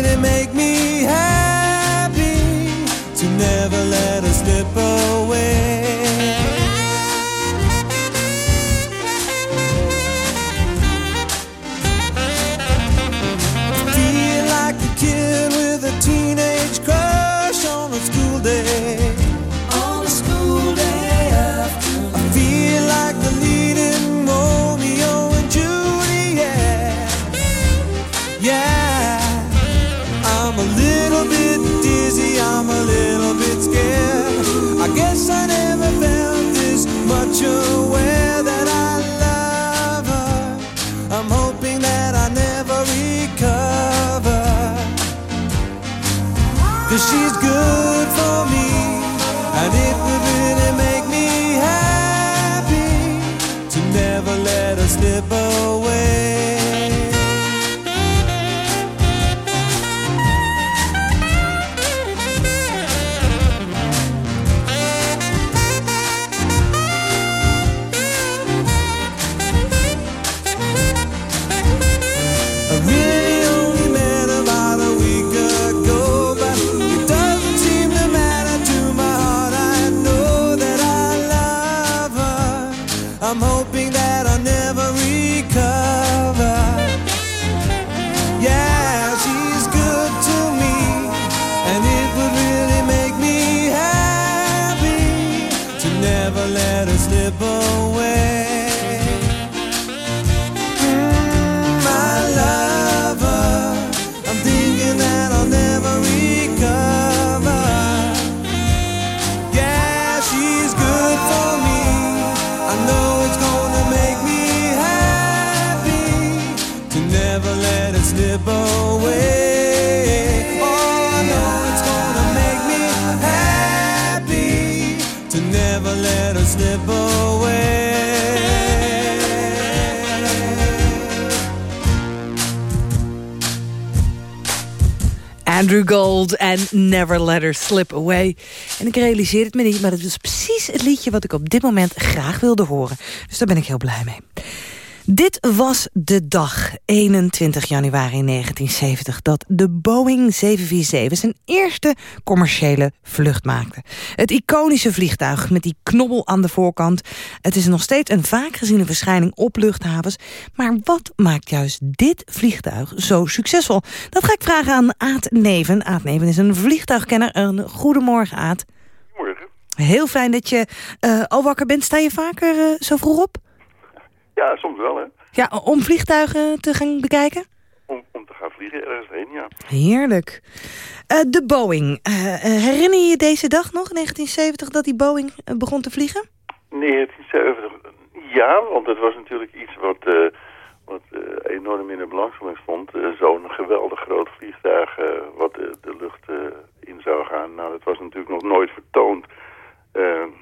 didn't make me happy to never let her slip away. En Never Let Her Slip Away. En ik realiseer het me niet, maar het is precies het liedje... wat ik op dit moment graag wilde horen. Dus daar ben ik heel blij mee. Dit was de dag, 21 januari 1970... dat de Boeing 747 zijn eerste commerciële vlucht maakte. Het iconische vliegtuig met die knobbel aan de voorkant. Het is nog steeds een vaak geziene verschijning op luchthavens. Maar wat maakt juist dit vliegtuig zo succesvol? Dat ga ik vragen aan Aad Neven. Aad Neven is een vliegtuigkenner. Een goedemorgen, Aad. Goedemorgen. Heel fijn dat je eh, al wakker bent. Sta je vaker eh, zo vroeg op? Ja, soms wel, hè. Ja, om vliegtuigen te gaan bekijken? Om, om te gaan vliegen ergens heen, ja. Heerlijk. Eh, de Boeing. Eh, eh, herinner je je deze dag nog, 1970, dat die Boeing begon te vliegen? 1970, ja, want het was natuurlijk iets wat, wat enorm in de belangstelling stond. Zo'n geweldig groot vliegtuig wat de, de lucht in zou gaan. Nou, dat was natuurlijk nog nooit vertoond.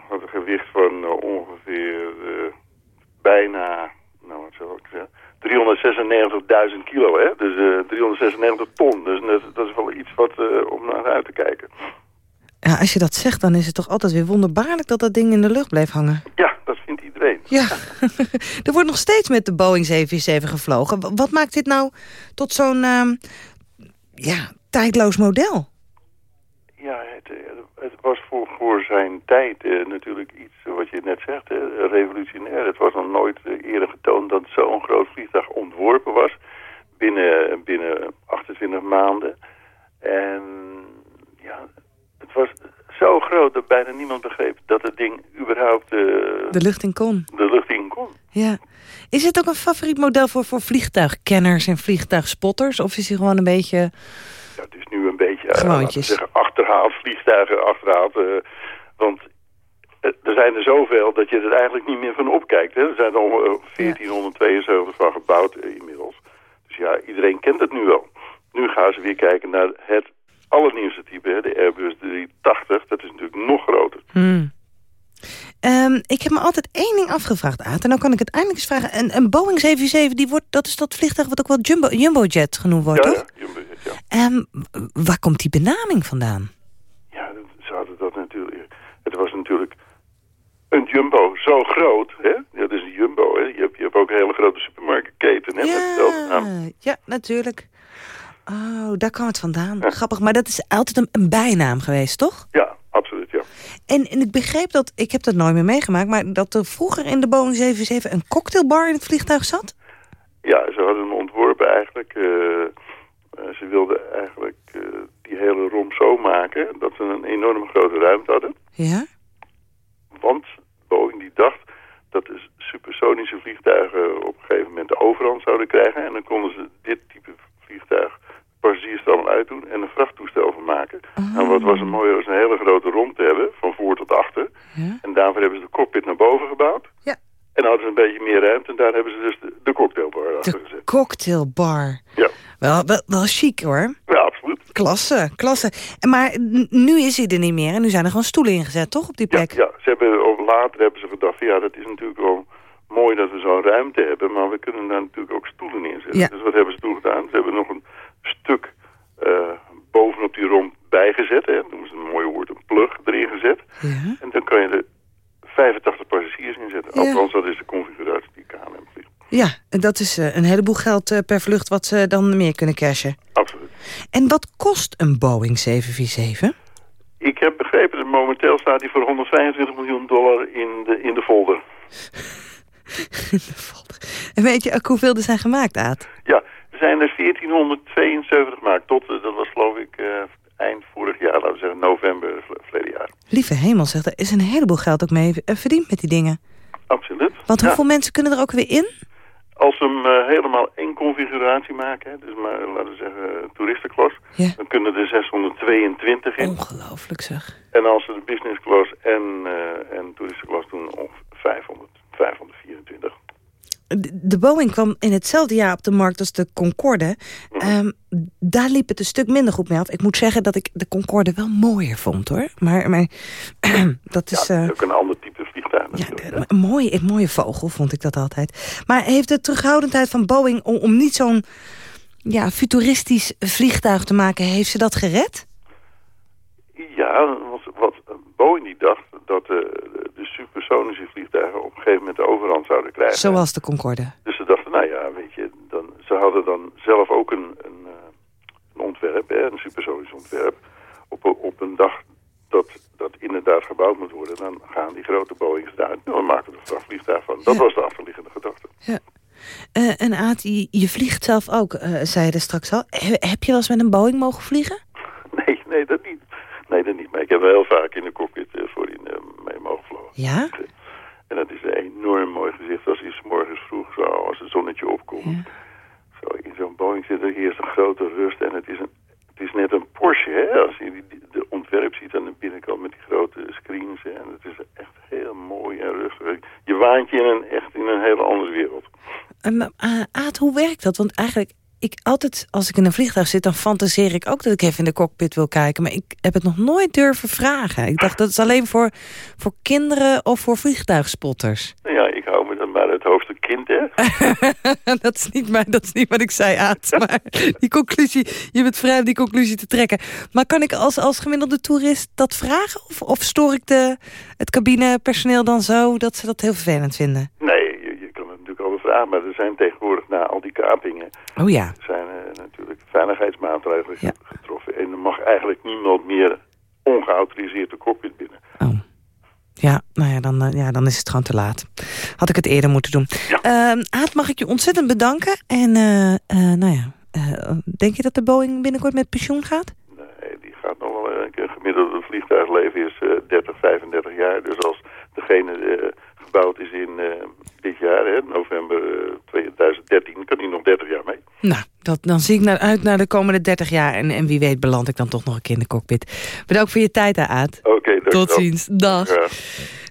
Had een gewicht van ongeveer bijna, nou wat zou ik zeggen, 396.000 kilo, hè? Dus eh 396 ton. Dus dat, dat is wel iets wat eh, om naar uit te kijken. Ja, als je dat zegt, dan is het toch altijd weer wonderbaarlijk dat dat ding in de lucht bleef hangen. Ja, dat vindt iedereen. Ja, er wordt nog steeds met de Boeing 747 gevlogen. Wat maakt dit nou tot zo'n ehm, ja, tijdloos model? Ja, het, eh, het was voor, voor zijn tijd eh, natuurlijk iets, eh, wat je net zegt, eh, revolutionair. Het was nog nooit eh, eerder getoond dat zo'n groot vliegtuig ontworpen was binnen, binnen 28 maanden. En ja, het was zo groot dat bijna niemand begreep dat het ding überhaupt De lucht in kon. de lucht in kon. Ja. Is het ook een favoriet model voor, voor vliegtuigkenners en vliegtuigspotters? Of is hij gewoon een beetje... Ja, het is nu Gewoontjes. zeggen, achterhaald, vliegtuigen achterhaald. eh, want eh, er zijn er zoveel dat je er eigenlijk niet meer van opkijkt. Hè. Er zijn er al eh, 1472 van gebouwd eh, inmiddels. Dus ja, iedereen kent het nu wel. Nu gaan ze weer kijken naar het allernieuwste type, hè, de Airbus 380. Dat is natuurlijk nog groter. Hmm. Ehm, ik heb me altijd één ding afgevraagd, Aad. En dan kan ik het eindelijk eens vragen. Een, een Boeing 747, die wordt, dat is dat vliegtuig wat ook wel Jumbo, Jumbojet genoemd wordt, ja, toch? ja, Jumbo-jet, w- waar komt die benaming vandaan? Ja, ze hadden dat natuurlijk. Het was natuurlijk een jumbo zo groot. Hè? Ja, dat is een jumbo. Hè? Je, hebt, je hebt ook een hele grote supermarktketen. Hè? Ja, ja, natuurlijk. Oh, daar kwam het vandaan. Grappig, maar dat is altijd een, een bijnaam geweest, toch? Ja, absoluut, ja. En, en ik begreep dat, ik heb dat nooit meer meegemaakt... maar dat er vroeger in de Boeing 747 een cocktailbar in het vliegtuig zat? Ja, ze hadden hem ontworpen eigenlijk. eh, ze wilden eigenlijk eh, die hele romp zo maken dat ze een enorm grote ruimte hadden. Ja? Want Boeing die dacht dat de supersonische vliegtuigen op een gegeven moment de overhand zouden krijgen. En dan konden ze dit type vliegtuig passagiersstroom uitdoen en een vrachttoestel van maken. En wat was het mooie, was een hele grote romp te hebben, van voor tot achter. Ja. En daarvoor hebben ze de cockpit naar boven gebouwd. Ja. En dan hadden ze een beetje meer ruimte en daar hebben ze dus de, de cocktailbar achter De gezet. cocktailbar. Ja. Wel, wel, wel chic hoor. ja, absoluut. Klasse, klasse. Maar nu is hij er niet meer en nu zijn er gewoon stoelen ingezet, toch, op die Ja, plek? ja, ze hebben, later hebben ze gedacht, ja, dat is natuurlijk wel mooi dat we zo'n ruimte hebben, maar we kunnen daar natuurlijk ook stoelen neerzetten. Ja. Dus wat hebben ze toen gedaan? Ze hebben nog een stuk eh, bovenop die romp bijgezet, hè, noemen ze een mooi woord, een plug erin gezet. Ja. En dan kan je er 85 passagiers in zetten. Ja. Althans, dat is de configuratie. Ja, en dat is eh, een heleboel geld eh, per vlucht wat ze dan meer kunnen cashen. Absoluut. En wat kost een Boeing 747? Ik heb begrepen dat momenteel staat hij voor 125 miljoen dollar in de, in de folder. En weet je ook hoeveel er zijn gemaakt, Aad? Ja, er zijn er 1472 gemaakt. Tot, eh, dat was geloof ik eind vorig jaar, laten we zeggen november verleden jaar. Lieve hemel, zeg, er is een heleboel geld ook mee verdiend met die dingen. Absoluut. Want Ja. hoeveel mensen kunnen er ook weer in? Als we hem eh, helemaal één configuratie maken, hè, dus maar laten we zeggen eh, toeristenklas, Ja. dan kunnen er 622 in. Ongelooflijk zeg. En als we de business class en, eh en toeristenklas doen, ongeveer 500, 524. De, de Boeing kwam in hetzelfde jaar op de markt als de Concorde. Ehm, daar liep het een stuk minder goed mee af. Ik moet zeggen dat ik de Concorde wel mooier vond, hoor. Maar, maar dat is... Ja, eh, ook een ander type vliegtuig ja, natuurlijk. hè. een, mooie, een mooie vogel vond ik dat altijd. Maar heeft de terughoudendheid van Boeing om, om niet zo'n ja, futuristisch vliegtuig te maken... heeft ze dat gered? Ja, wat, wat Boeing die dacht dat de, de supersonische vliegtuigen op een gegeven moment de overhand zouden krijgen. Zoals de Concorde. Dus ze dachten, nou ja, weet je, dan, ze hadden dan zelf ook een, een, eh, een ontwerp, hè, een supersonisch ontwerp. Op, een- op een dag dat dat inderdaad gebouwd moet worden, dan gaan die grote Boeings eruit. Nou, dan maken we er een vrachtvliegtuig van. Dat Ja. was de achterliggende gedachte. Eh, en Aad, je, je vliegt zelf ook, eh zei je er straks al. He- heb je wel eens met een Boeing mogen vliegen? Nee, nee, dat niet. Nee, dat niet. Maar ik heb wel heel vaak in de cockpit eh, voorin eh, mee mogen vlogen. Ja? En dat is een enorm mooi gezicht als je 's morgens vroeg zo, als het zonnetje opkomt. Ja. Zo in zo'n Boeing zit er eerst een grote rust en het is, een, het is net een Porsche, hè? Als je die, de ontwerp ziet aan de binnenkant met die grote screens. hè, En het is echt heel mooi en rustig. Je waant je in een, echt in een hele andere wereld. Aad, hoe werkt dat? Want eigenlijk, ik altijd, als ik in een vliegtuig zit... dan fantaseer ik ook dat ik even in de cockpit wil kijken. Maar ik heb het nog nooit durven vragen. Ik dacht, dat is alleen voor, voor kinderen of voor vliegtuigspotters. Nou ja, ik hou me dan bij het hoofdstuk kind, hè? dat, is niet mijn, dat is niet wat ik zei, Aad. Maar die conclusie, je bent vrij om die conclusie te trekken. Maar kan ik als, als gemiddelde toerist dat vragen? Of, of stoor ik de, het cabinepersoneel dan zo dat ze dat heel vervelend vinden? Nee, je, je kan het maar er zijn tegenwoordig na al die kapingen... Oh ja. zijn natuurlijk veiligheidsmaatregelen Ja. getroffen. En er mag eigenlijk niemand meer ongeautoriseerd de cockpit binnen. Oh. Ja, nou ja dan, eh, ja, dan is het gewoon te laat. Had ik het eerder moeten doen. Ja. Ehm, Aad, mag ik je ontzettend bedanken. En eh, eh, nou ja, denk je dat de Boeing binnenkort met pensioen gaat? Nee, die gaat nog wel een keer gemiddelde vliegtuigleven is eh 30, 35 jaar. Dus als degene gebouwd is in dit jaar, hè, november eh, 2013, kan die nog 30 jaar mee. Nou, dat, dan zie ik naar, uit naar de komende 30 jaar. En, en wie weet beland ik dan toch nog een keer in de cockpit. Bedankt voor je tijd, Aad. Oké. Tot ziens. Dag.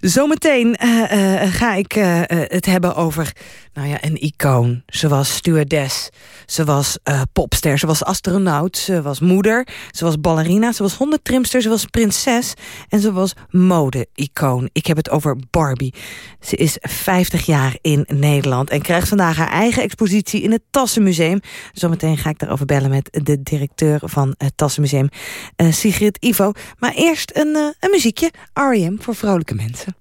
Zometeen eh, eh, ga ik eh, eh, het hebben over nou ja, een icoon. Ze was stewardess, ze was eh, popster, ze was astronaut, ze was moeder, ze was ballerina, ze was hondentrimster, ze was prinses en ze was mode-icoon. Ik heb het over Barbie. Ze is 50 jaar in Nederland en krijgt vandaag haar eigen expositie in het Tassenmuseum. Zometeen ga ik daarover bellen met de directeur van het Tassenmuseum, eh, Sigrid Ivo. Maar eerst een, eh, een muziekje, R.E.M. voor vrolijke mensen.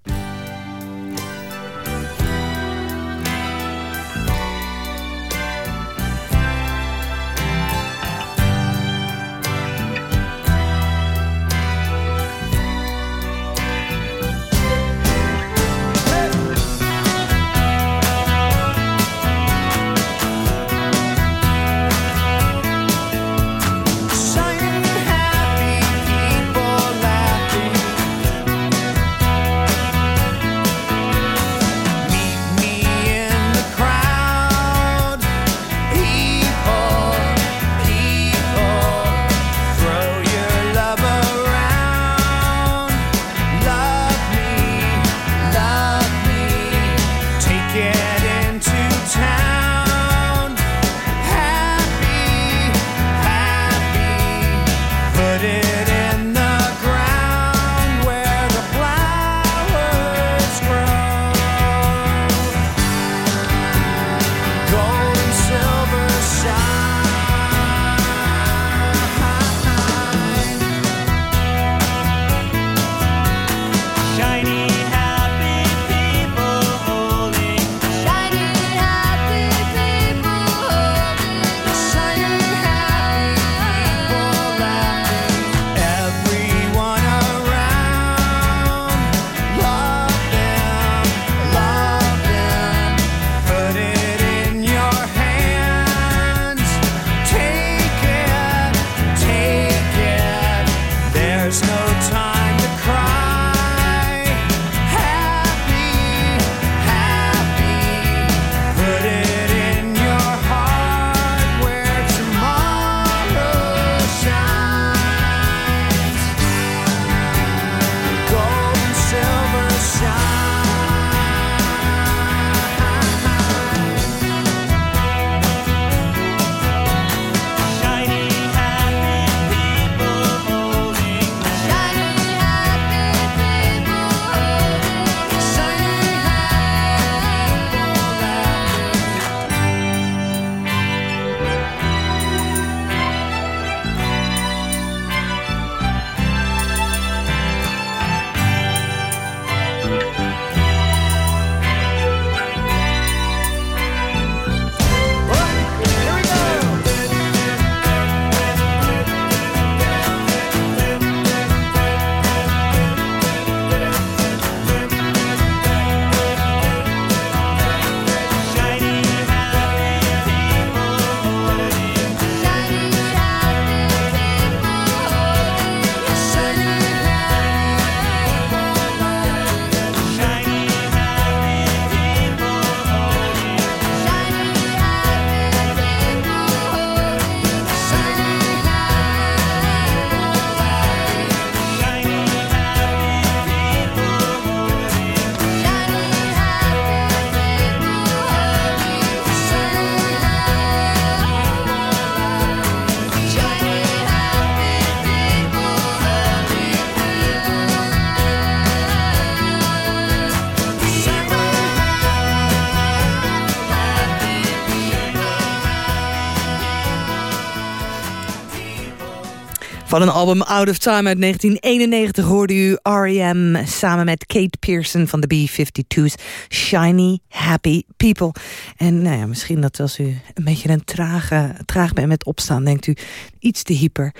Van een album Out of Time uit 1991 hoorde u R.E.M. samen met Kate Pearson van de B-52's Shiny Happy People. En nou ja, misschien dat als u een beetje een trage, traag bent met opstaan, denkt u iets te hyper.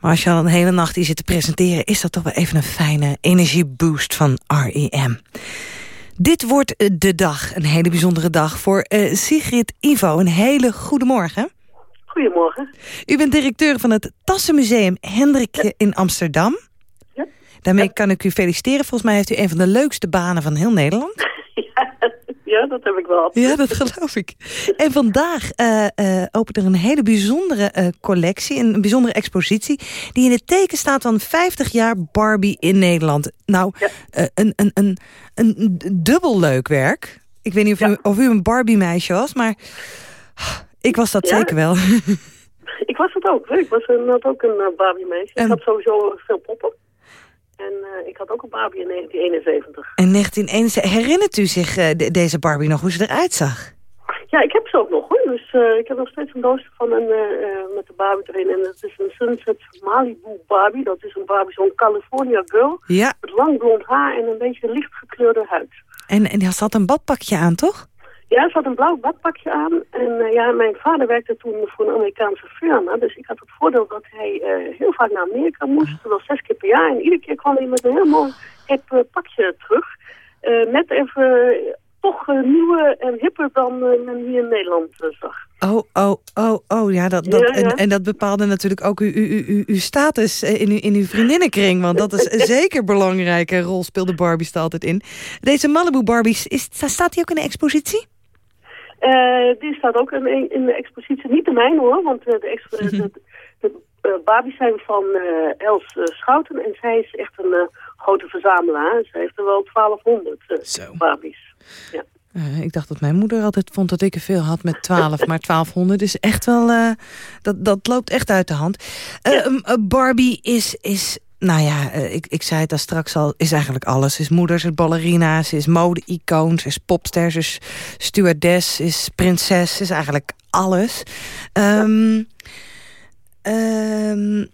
Maar als je al een hele nacht hier zit te presenteren, is dat toch wel even een fijne energieboost van R.E.M. Dit wordt eh, de dag, een hele bijzondere dag voor uh, Sigrid Ivo. Een hele goede morgen. Goedemorgen. U bent directeur van het Tassenmuseum Hendrikje in Amsterdam. Ja. Daarmee kan ik u feliciteren. Volgens mij heeft u een van de leukste banen van heel Nederland. Ja, dat heb ik wel. Ja, dat geloof ik. En vandaag uh, uh, opent er een hele bijzondere uh, collectie, een bijzondere expositie... die in het teken staat van 50 jaar Barbie in Nederland. Nou, ja. een, een, een, een dubbel leuk werk. Ik weet niet of, ja. u, of u een Barbie-meisje was, maar ik was dat Ja. zeker wel. Ik was het ook. Ik was een, had ook een uh, Barbie-meisje. En- Ik had sowieso veel poppen. En eh, ik had ook een Barbie in 1971. In 1971, herinnert u zich eh, de- deze Barbie nog, hoe ze eruit zag? Ja, ik heb ze ook nog hoor. Dus eh, ik heb nog steeds een doos van een, eh, eh, met de Barbie erin. En het is een Sunset Malibu Barbie. Dat is een Barbie, zo'n California girl. Ja. Met lang blond haar en een beetje licht gekleurde huid. En, en ze had een badpakje aan, toch? Ja, ze had een blauw badpakje aan. En eh, ja, mijn vader werkte toen voor een Amerikaanse firma. Dus ik had het voordeel dat hij eh, heel vaak naar Amerika moest. Wel zes keer per jaar. En iedere keer kwam hij met een heel mooi hip eh, pakje terug. Net even toch nieuwer en hipper dan men hier in Nederland zag. Oh, oh, oh, oh, ja, dat, dat, Ja, ja. En, en dat bepaalde natuurlijk ook uw, uw, uw, uw status in uw, in uw vriendinnenkring. Want dat is zeker een belangrijke rol speelde Barbie er altijd in. Deze Malibu Barbies, is, staat die ook in de expositie? Eh, die staat ook in, in de expositie. Niet de mijne hoor, want eh, de, expo- de, de eh, Barbies zijn van eh, Els Schouten. En zij is echt een eh, grote verzamelaar. Ze heeft er wel 1200 eh, Barbies. Ja. Eh, ik dacht dat mijn moeder altijd vond dat ik er veel had met 12, maar 1200 is echt wel, eh, dat, dat loopt echt uit de hand. Eh, um, eh, Barbie is, is nou ja, eh, ik, ik zei het daar straks al, is eigenlijk alles. Is moeder, ze is ballerina, is mode-icoon, is popster, is stewardess, is prinses, is eigenlijk alles. Ehm, ehm,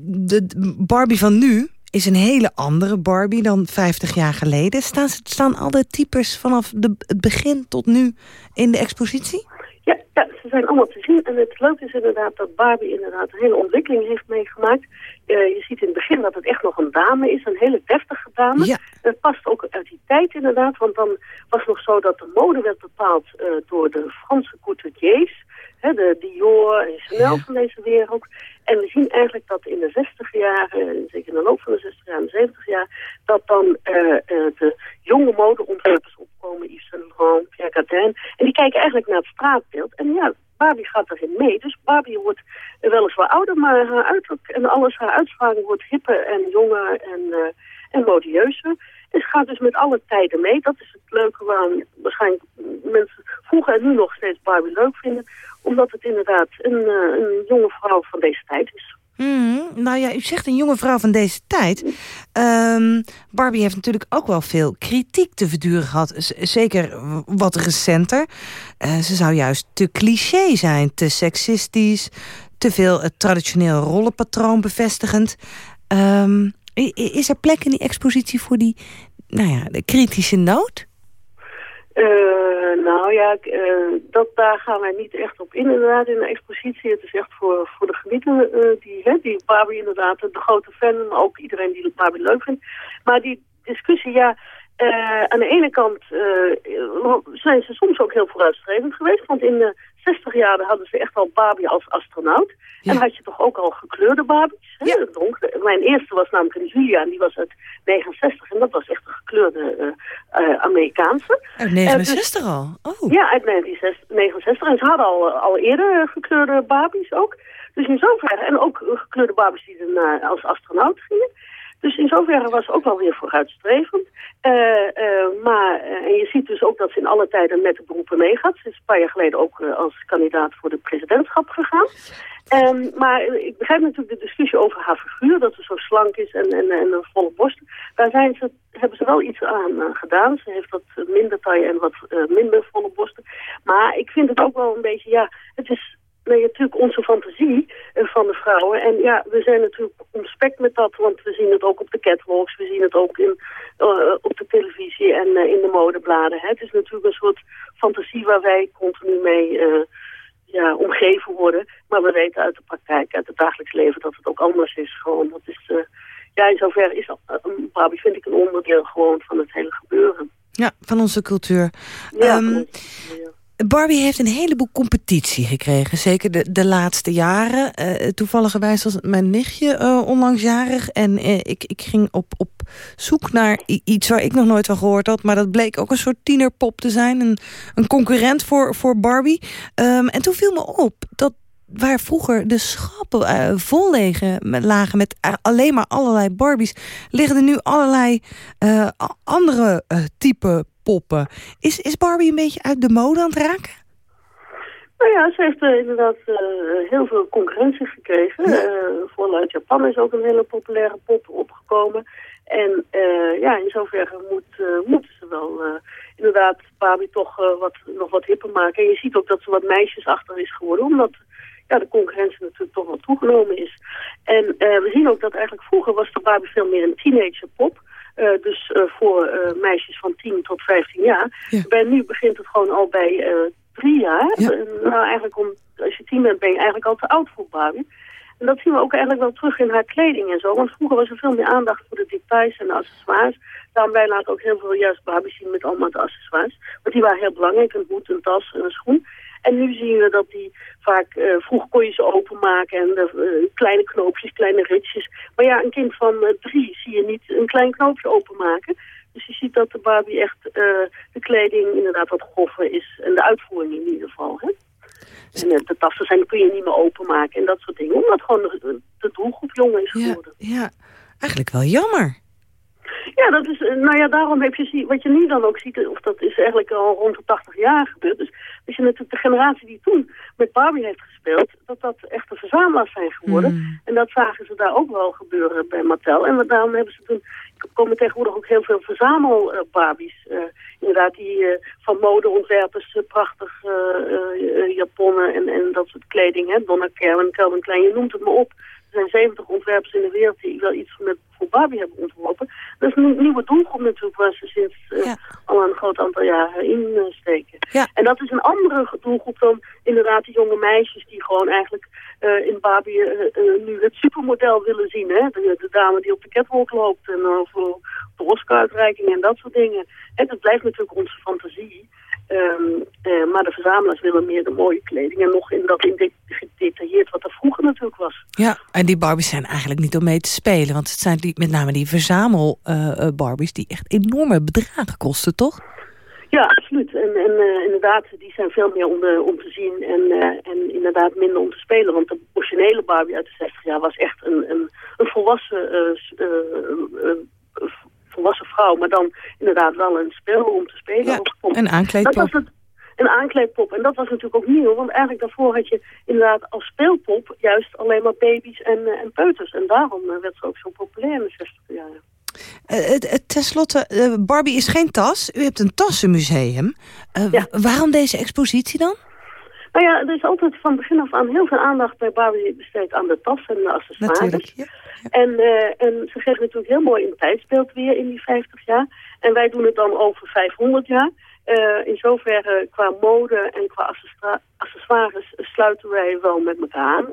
de de Barbie van nu is een hele andere Barbie dan 50 jaar geleden. Staan, staan alle types vanaf de, het begin tot nu in de expositie? Ja, ja, ze zijn allemaal te zien. En het leuke is inderdaad dat Barbie inderdaad een hele ontwikkeling heeft meegemaakt. Eh, je ziet in het begin dat het echt nog een dame is, een hele deftige dame. Ja. Het past ook uit die tijd inderdaad, want dan was het nog zo dat de mode werd bepaald eh, door de Franse couturiers. De Dior en Chanel van deze wereld. En we zien eigenlijk dat in de 60 jaren, zeker in de loop van de 60 jaar en de 70 jaar, dat dan eh, eh, de jonge modeontwerpers opkomen, Yves Saint Laurent, Pierre Cardin. En die kijken eigenlijk naar het straatbeeld. En ja, Barbie gaat erin mee. Dus Barbie wordt weliswaar ouder, maar haar uiterlijk en alles, haar uitstraling wordt hipper en jonger en, eh, en modieuzer. En ze gaat dus met alle tijden mee. Dat is het leuke waarom waarschijnlijk mensen vroeger en nu nog steeds Barbie leuk vinden. Omdat het inderdaad een, eh, een jonge vrouw van deze tijd is. Hmm, nou ja, u zegt een jonge vrouw van deze tijd. Ehm, Barbie heeft natuurlijk ook wel veel kritiek te verduren gehad. Zeker wat recenter. Eh, ze zou juist te cliché zijn, te seksistisch... te veel het traditioneel rollenpatroon bevestigend. I- is er plek in die expositie voor die nou ja, de kritische noot? Eh, nou ja, eh, dat, daar gaan wij niet echt op in inderdaad in de expositie. Het is echt voor, voor de genieten eh, die, hè, die Barbie inderdaad, de grote fan, maar ook iedereen die Barbie leuk vindt. Maar die discussie, ja, aan de ene kant zijn ze soms ook heel vooruitstrevend geweest. Want in de 60 jaren hadden ze echt al Barbie als astronaut. En had je toch ook al gekleurde Barbies? Hè? Donkere. Mijn eerste was namelijk een Julia en die was uit 69. En dat was echt een gekleurde eh, eh, Amerikaanse. Uit 69 al? Oh. Ja, uit 1969. En ze hadden al, al eerder gekleurde Barbies ook. Dus in zoverre, en ook eh, gekleurde Barbies die er naar, als astronaut gingen. Dus in zoverre was ze ook wel weer vooruitstrevend. Eh, eh, maar eh, en je ziet dus ook dat ze in alle tijden met de beroepen meegaat. Ze is een paar jaar geleden ook als kandidaat voor de presidentschap gegaan. Ehm, maar ik begrijp natuurlijk de discussie over haar figuur, dat ze zo slank is en, en, en een volle borst. Daar zijn ze, hebben ze wel iets aan gedaan. Ze heeft wat minder taille en wat minder volle borsten. Maar ik vind het ook wel een beetje, ja, het is nee, natuurlijk onze fantasie eh, van de vrouwen. En ja, we zijn natuurlijk omspekt met dat, want we zien het ook op de catwalks, we zien het ook in, eh, op de televisie en eh, in de modebladen. Hè. Het is natuurlijk een soort fantasie waar wij continu mee ja, omgeven worden. Maar we weten uit de praktijk, uit het dagelijks leven, dat het ook anders is. Gewoon, dat is, ja, in zoverre is uh, Barbie, vind ik, een onderdeel gewoon van het hele gebeuren. Ja, van onze cultuur. Ja, Ehm, Barbie heeft een heleboel competitie gekregen. Zeker de, de laatste jaren. Eh toevalligerwijs was mijn nichtje eh, onlangs jarig. En eh, ik, ik ging op, op zoek naar iets waar ik nog nooit van gehoord had. Maar dat bleek ook een soort tienerpop te zijn. Een, een concurrent voor, voor Barbie. Ehm, en toen viel me op dat waar vroeger de schappen vol legen, met, lagen met alleen maar allerlei Barbies... liggen er nu allerlei andere type poppen. Is, is Barbie een beetje uit de mode aan het raken? Nou ja, ze heeft eh, inderdaad eh, heel veel concurrentie gekregen. Eh vooral uit Japan is ook een hele populaire pop opgekomen. En ja, in zoverre moet, moeten ze wel inderdaad Barbie toch wat, nog wat hipper maken. En je ziet ook dat ze wat meisjesachtig is geworden, omdat ja, de concurrentie natuurlijk toch wel toegenomen is. En we zien ook dat eigenlijk vroeger was de Barbie veel meer een teenager Eh, dus eh, voor eh, meisjes van 10 tot 15 jaar. Ja. Bij nu begint het gewoon al bij drie jaar. Ja. Nou, eigenlijk om, als je tien bent, ben je eigenlijk al te oud voor Barbie. En dat zien we ook eigenlijk wel terug in haar kleding en zo. Want vroeger was er veel meer aandacht voor de details en de accessoires. Daarom wij laten ook heel veel juist Barbie zien met allemaal de accessoires. Want die waren heel belangrijk, een hoed, een tas en een schoen. En nu zien we dat die vaak, eh, vroeger kon je ze openmaken en eh, kleine knoopjes, kleine ritjes. Maar ja, een kind van eh, drie zie je niet een klein knoopje openmaken. Dus je ziet dat de Barbie echt de kleding inderdaad wat groffer is. En de uitvoering in ieder geval. Hè? En de tassen zijn, kun je niet meer openmaken en dat soort dingen. Omdat gewoon de, de doelgroep jonger is Ja, geworden. ja, eigenlijk wel jammer. Ja, dat is, eh, nou ja, daarom heb je, wat je nu dan ook ziet, of dat is eigenlijk al rond de 80 jaar gebeurd. Dus als je natuurlijk de generatie die toen met Barbie heeft gespeeld, dat dat echte verzamelaars zijn geworden. Hmm. En dat zagen ze daar ook wel gebeuren bij Mattel. En daarom hebben ze toen, komen tegenwoordig ook heel veel verzamel eh, inderdaad, die eh, van modeontwerpers eh, prachtig japonnen en, en dat soort kleding. Hè? Donna Karan, Calvin Klein, je noemt het maar op. Er zijn 70 ontwerpers in de wereld die wel iets met voor Barbie hebben ontworpen. Dat is een nieuwe doelgroep natuurlijk waar ze sinds Ja. al een groot aantal jaren in steken. Ja. En dat is een andere doelgroep dan inderdaad de jonge meisjes die gewoon eigenlijk eh, in Barbie eh, eh, nu het supermodel willen zien. Hè? De, dame die op de catwalk loopt en uh, voor de Oscar-uitreiking en dat soort dingen. En dat blijft natuurlijk onze fantasie. Ehm, eh, maar de verzamelaars willen meer de mooie kleding en nog in dat in de- gedetailleerd wat er vroeger natuurlijk was. Ja, en die Barbies zijn eigenlijk niet om mee te spelen. Want het zijn die, met name die verzamel eh, Barbies die echt enorme bedragen kosten, toch? Ja, absoluut. En, en eh, inderdaad, die zijn veel meer om, de, om te zien en, eh, en inderdaad minder om te spelen. Want de originele Barbie uit de 60 jaar was echt een, een, een volwassen, eh, eh, eh, eh, volwassen vrouw. Maar dan inderdaad wel een spel om te spelen. Ja, een Dat aankleedpop. was het, een aankleedpop. En dat was natuurlijk ook nieuw. Want eigenlijk daarvoor had je inderdaad als speelpop juist alleen maar baby's en, eh, en peuters. En daarom eh, werd ze ook zo populair in de 60 jaar. Eh, Ten slotte, eh, Barbie is geen tas. U hebt een tassenmuseum. Eh, Ja. Waarom deze expositie dan? Nou ja, er is altijd van begin af aan heel veel aandacht bij Barbie besteed aan de tas en de accessoires. Natuurlijk. Ja. En, en ze geven natuurlijk heel mooi een tijdsbeeld weer in die 50 jaar. En wij doen het dan over 500 jaar. In zoverre qua mode en qua accessoires sluiten wij wel met elkaar aan.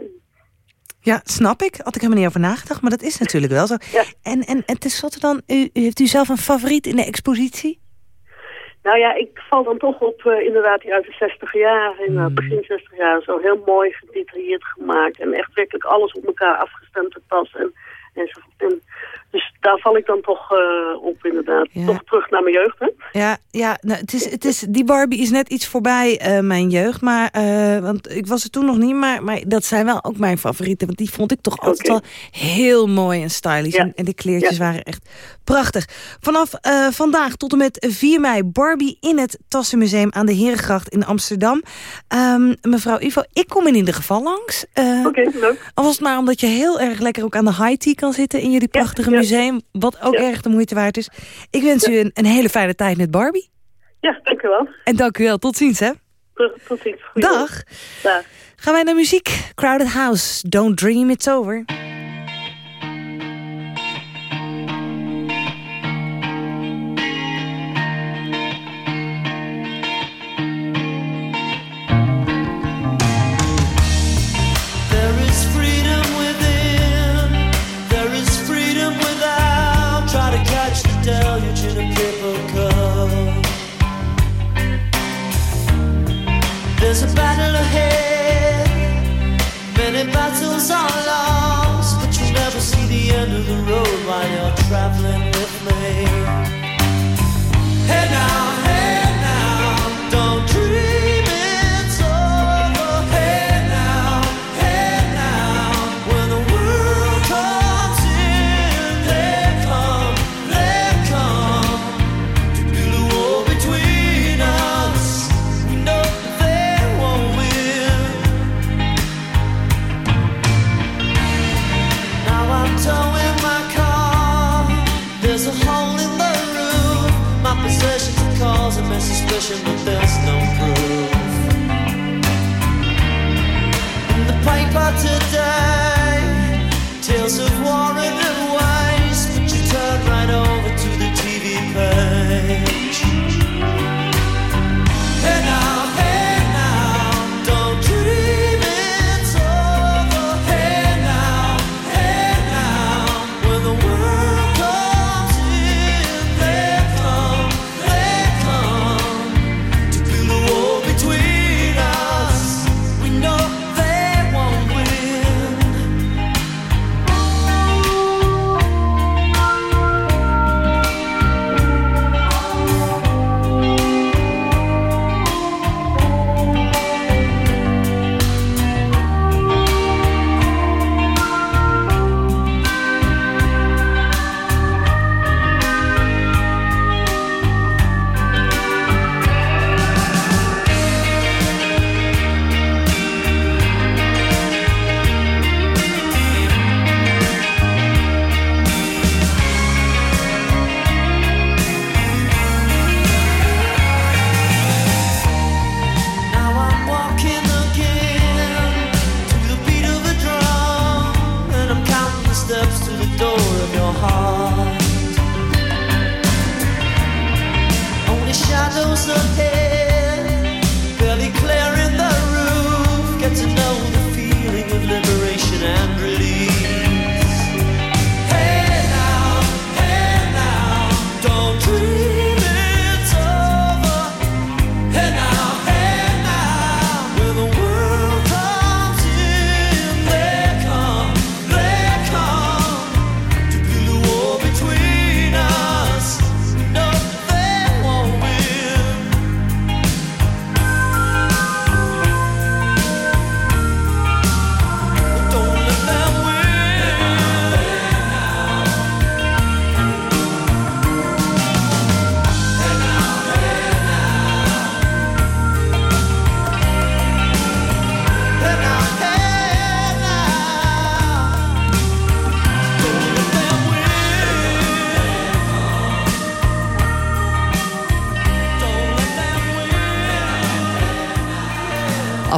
Ja, snap ik. Had ik helemaal niet over nagedacht, maar dat is natuurlijk wel zo. Ja. En, en, en tenslotte dan, u, u- heeft u zelf een favoriet in de expositie? Nou ja, ik val dan toch op eh, inderdaad die uit de 60 jaar, in het begin 60 jaar, zo heel mooi gedetailleerd gemaakt. En echt werkelijk alles op elkaar afgestemd, de tas en, en, zo, en Dus daar val ik dan toch eh, op inderdaad. Ja. Toch terug naar mijn jeugd, hè? Ja, ja nou, het is, het is, die Barbie is net iets voorbij eh, mijn jeugd. Maar, eh, want ik was er toen nog niet, maar, maar dat zijn wel ook mijn favorieten. Want die vond ik toch altijd wel heel mooi en stylish. Ja. En, en de kleertjes Ja. waren echt prachtig. Vanaf vandaag tot en met 4 mei Barbie in het Tassenmuseum aan de Herengracht in Amsterdam. Ehm, mevrouw Ivo, ik kom in ieder geval langs. Oké, leuk. Al was het maar omdat je heel erg lekker ook aan de high tea kan zitten in jullie prachtige. Museum. Wat ook erg de moeite waard is. Ik wens u een, een hele fijne tijd met Barbie. Ja, dank u wel. En dank u wel. Tot ziens, hè. Tot, tot ziens. Dag. Dag. Gaan wij naar muziek. Crowded House, Don't Dream It's Over. Are lost, but you never see the end of the road while you're traveling with me. Hey now,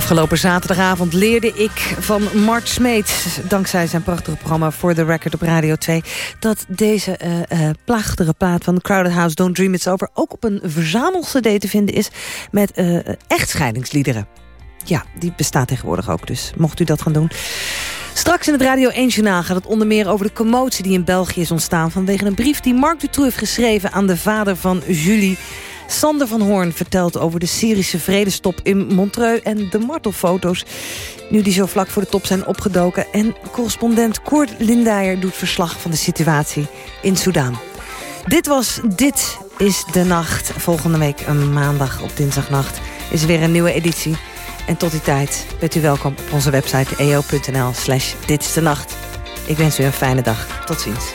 Afgelopen zaterdagavond leerde ik van Mart Smeet... dankzij zijn prachtige programma For the Record op Radio 2... dat deze eh, plachtige plaat van Crowded House Don't Dream It's Over... ook op een verzamel-cd te vinden is met eh, echtscheidingsliederen. Ja, die bestaat tegenwoordig ook, dus mocht u dat gaan doen... Straks in het Radio 1 Journaal gaat het onder meer over de commotie die in België is ontstaan... vanwege een brief die Marc Dutroux heeft geschreven aan de vader van Julie. Sander van Hoorn vertelt over de Syrische vredestop in Montreux... en de martelfoto's, nu die zo vlak voor de top zijn opgedoken. En correspondent Koert Lindijer doet verslag van de situatie in Soudaan. Dit was Dit is de Nacht. Volgende week, een maandag op dinsdagnacht, is weer een nieuwe editie... En tot die tijd bent u welkom op onze website eo.nl slash dit is de nacht. Ik wens u een fijne dag. Tot ziens.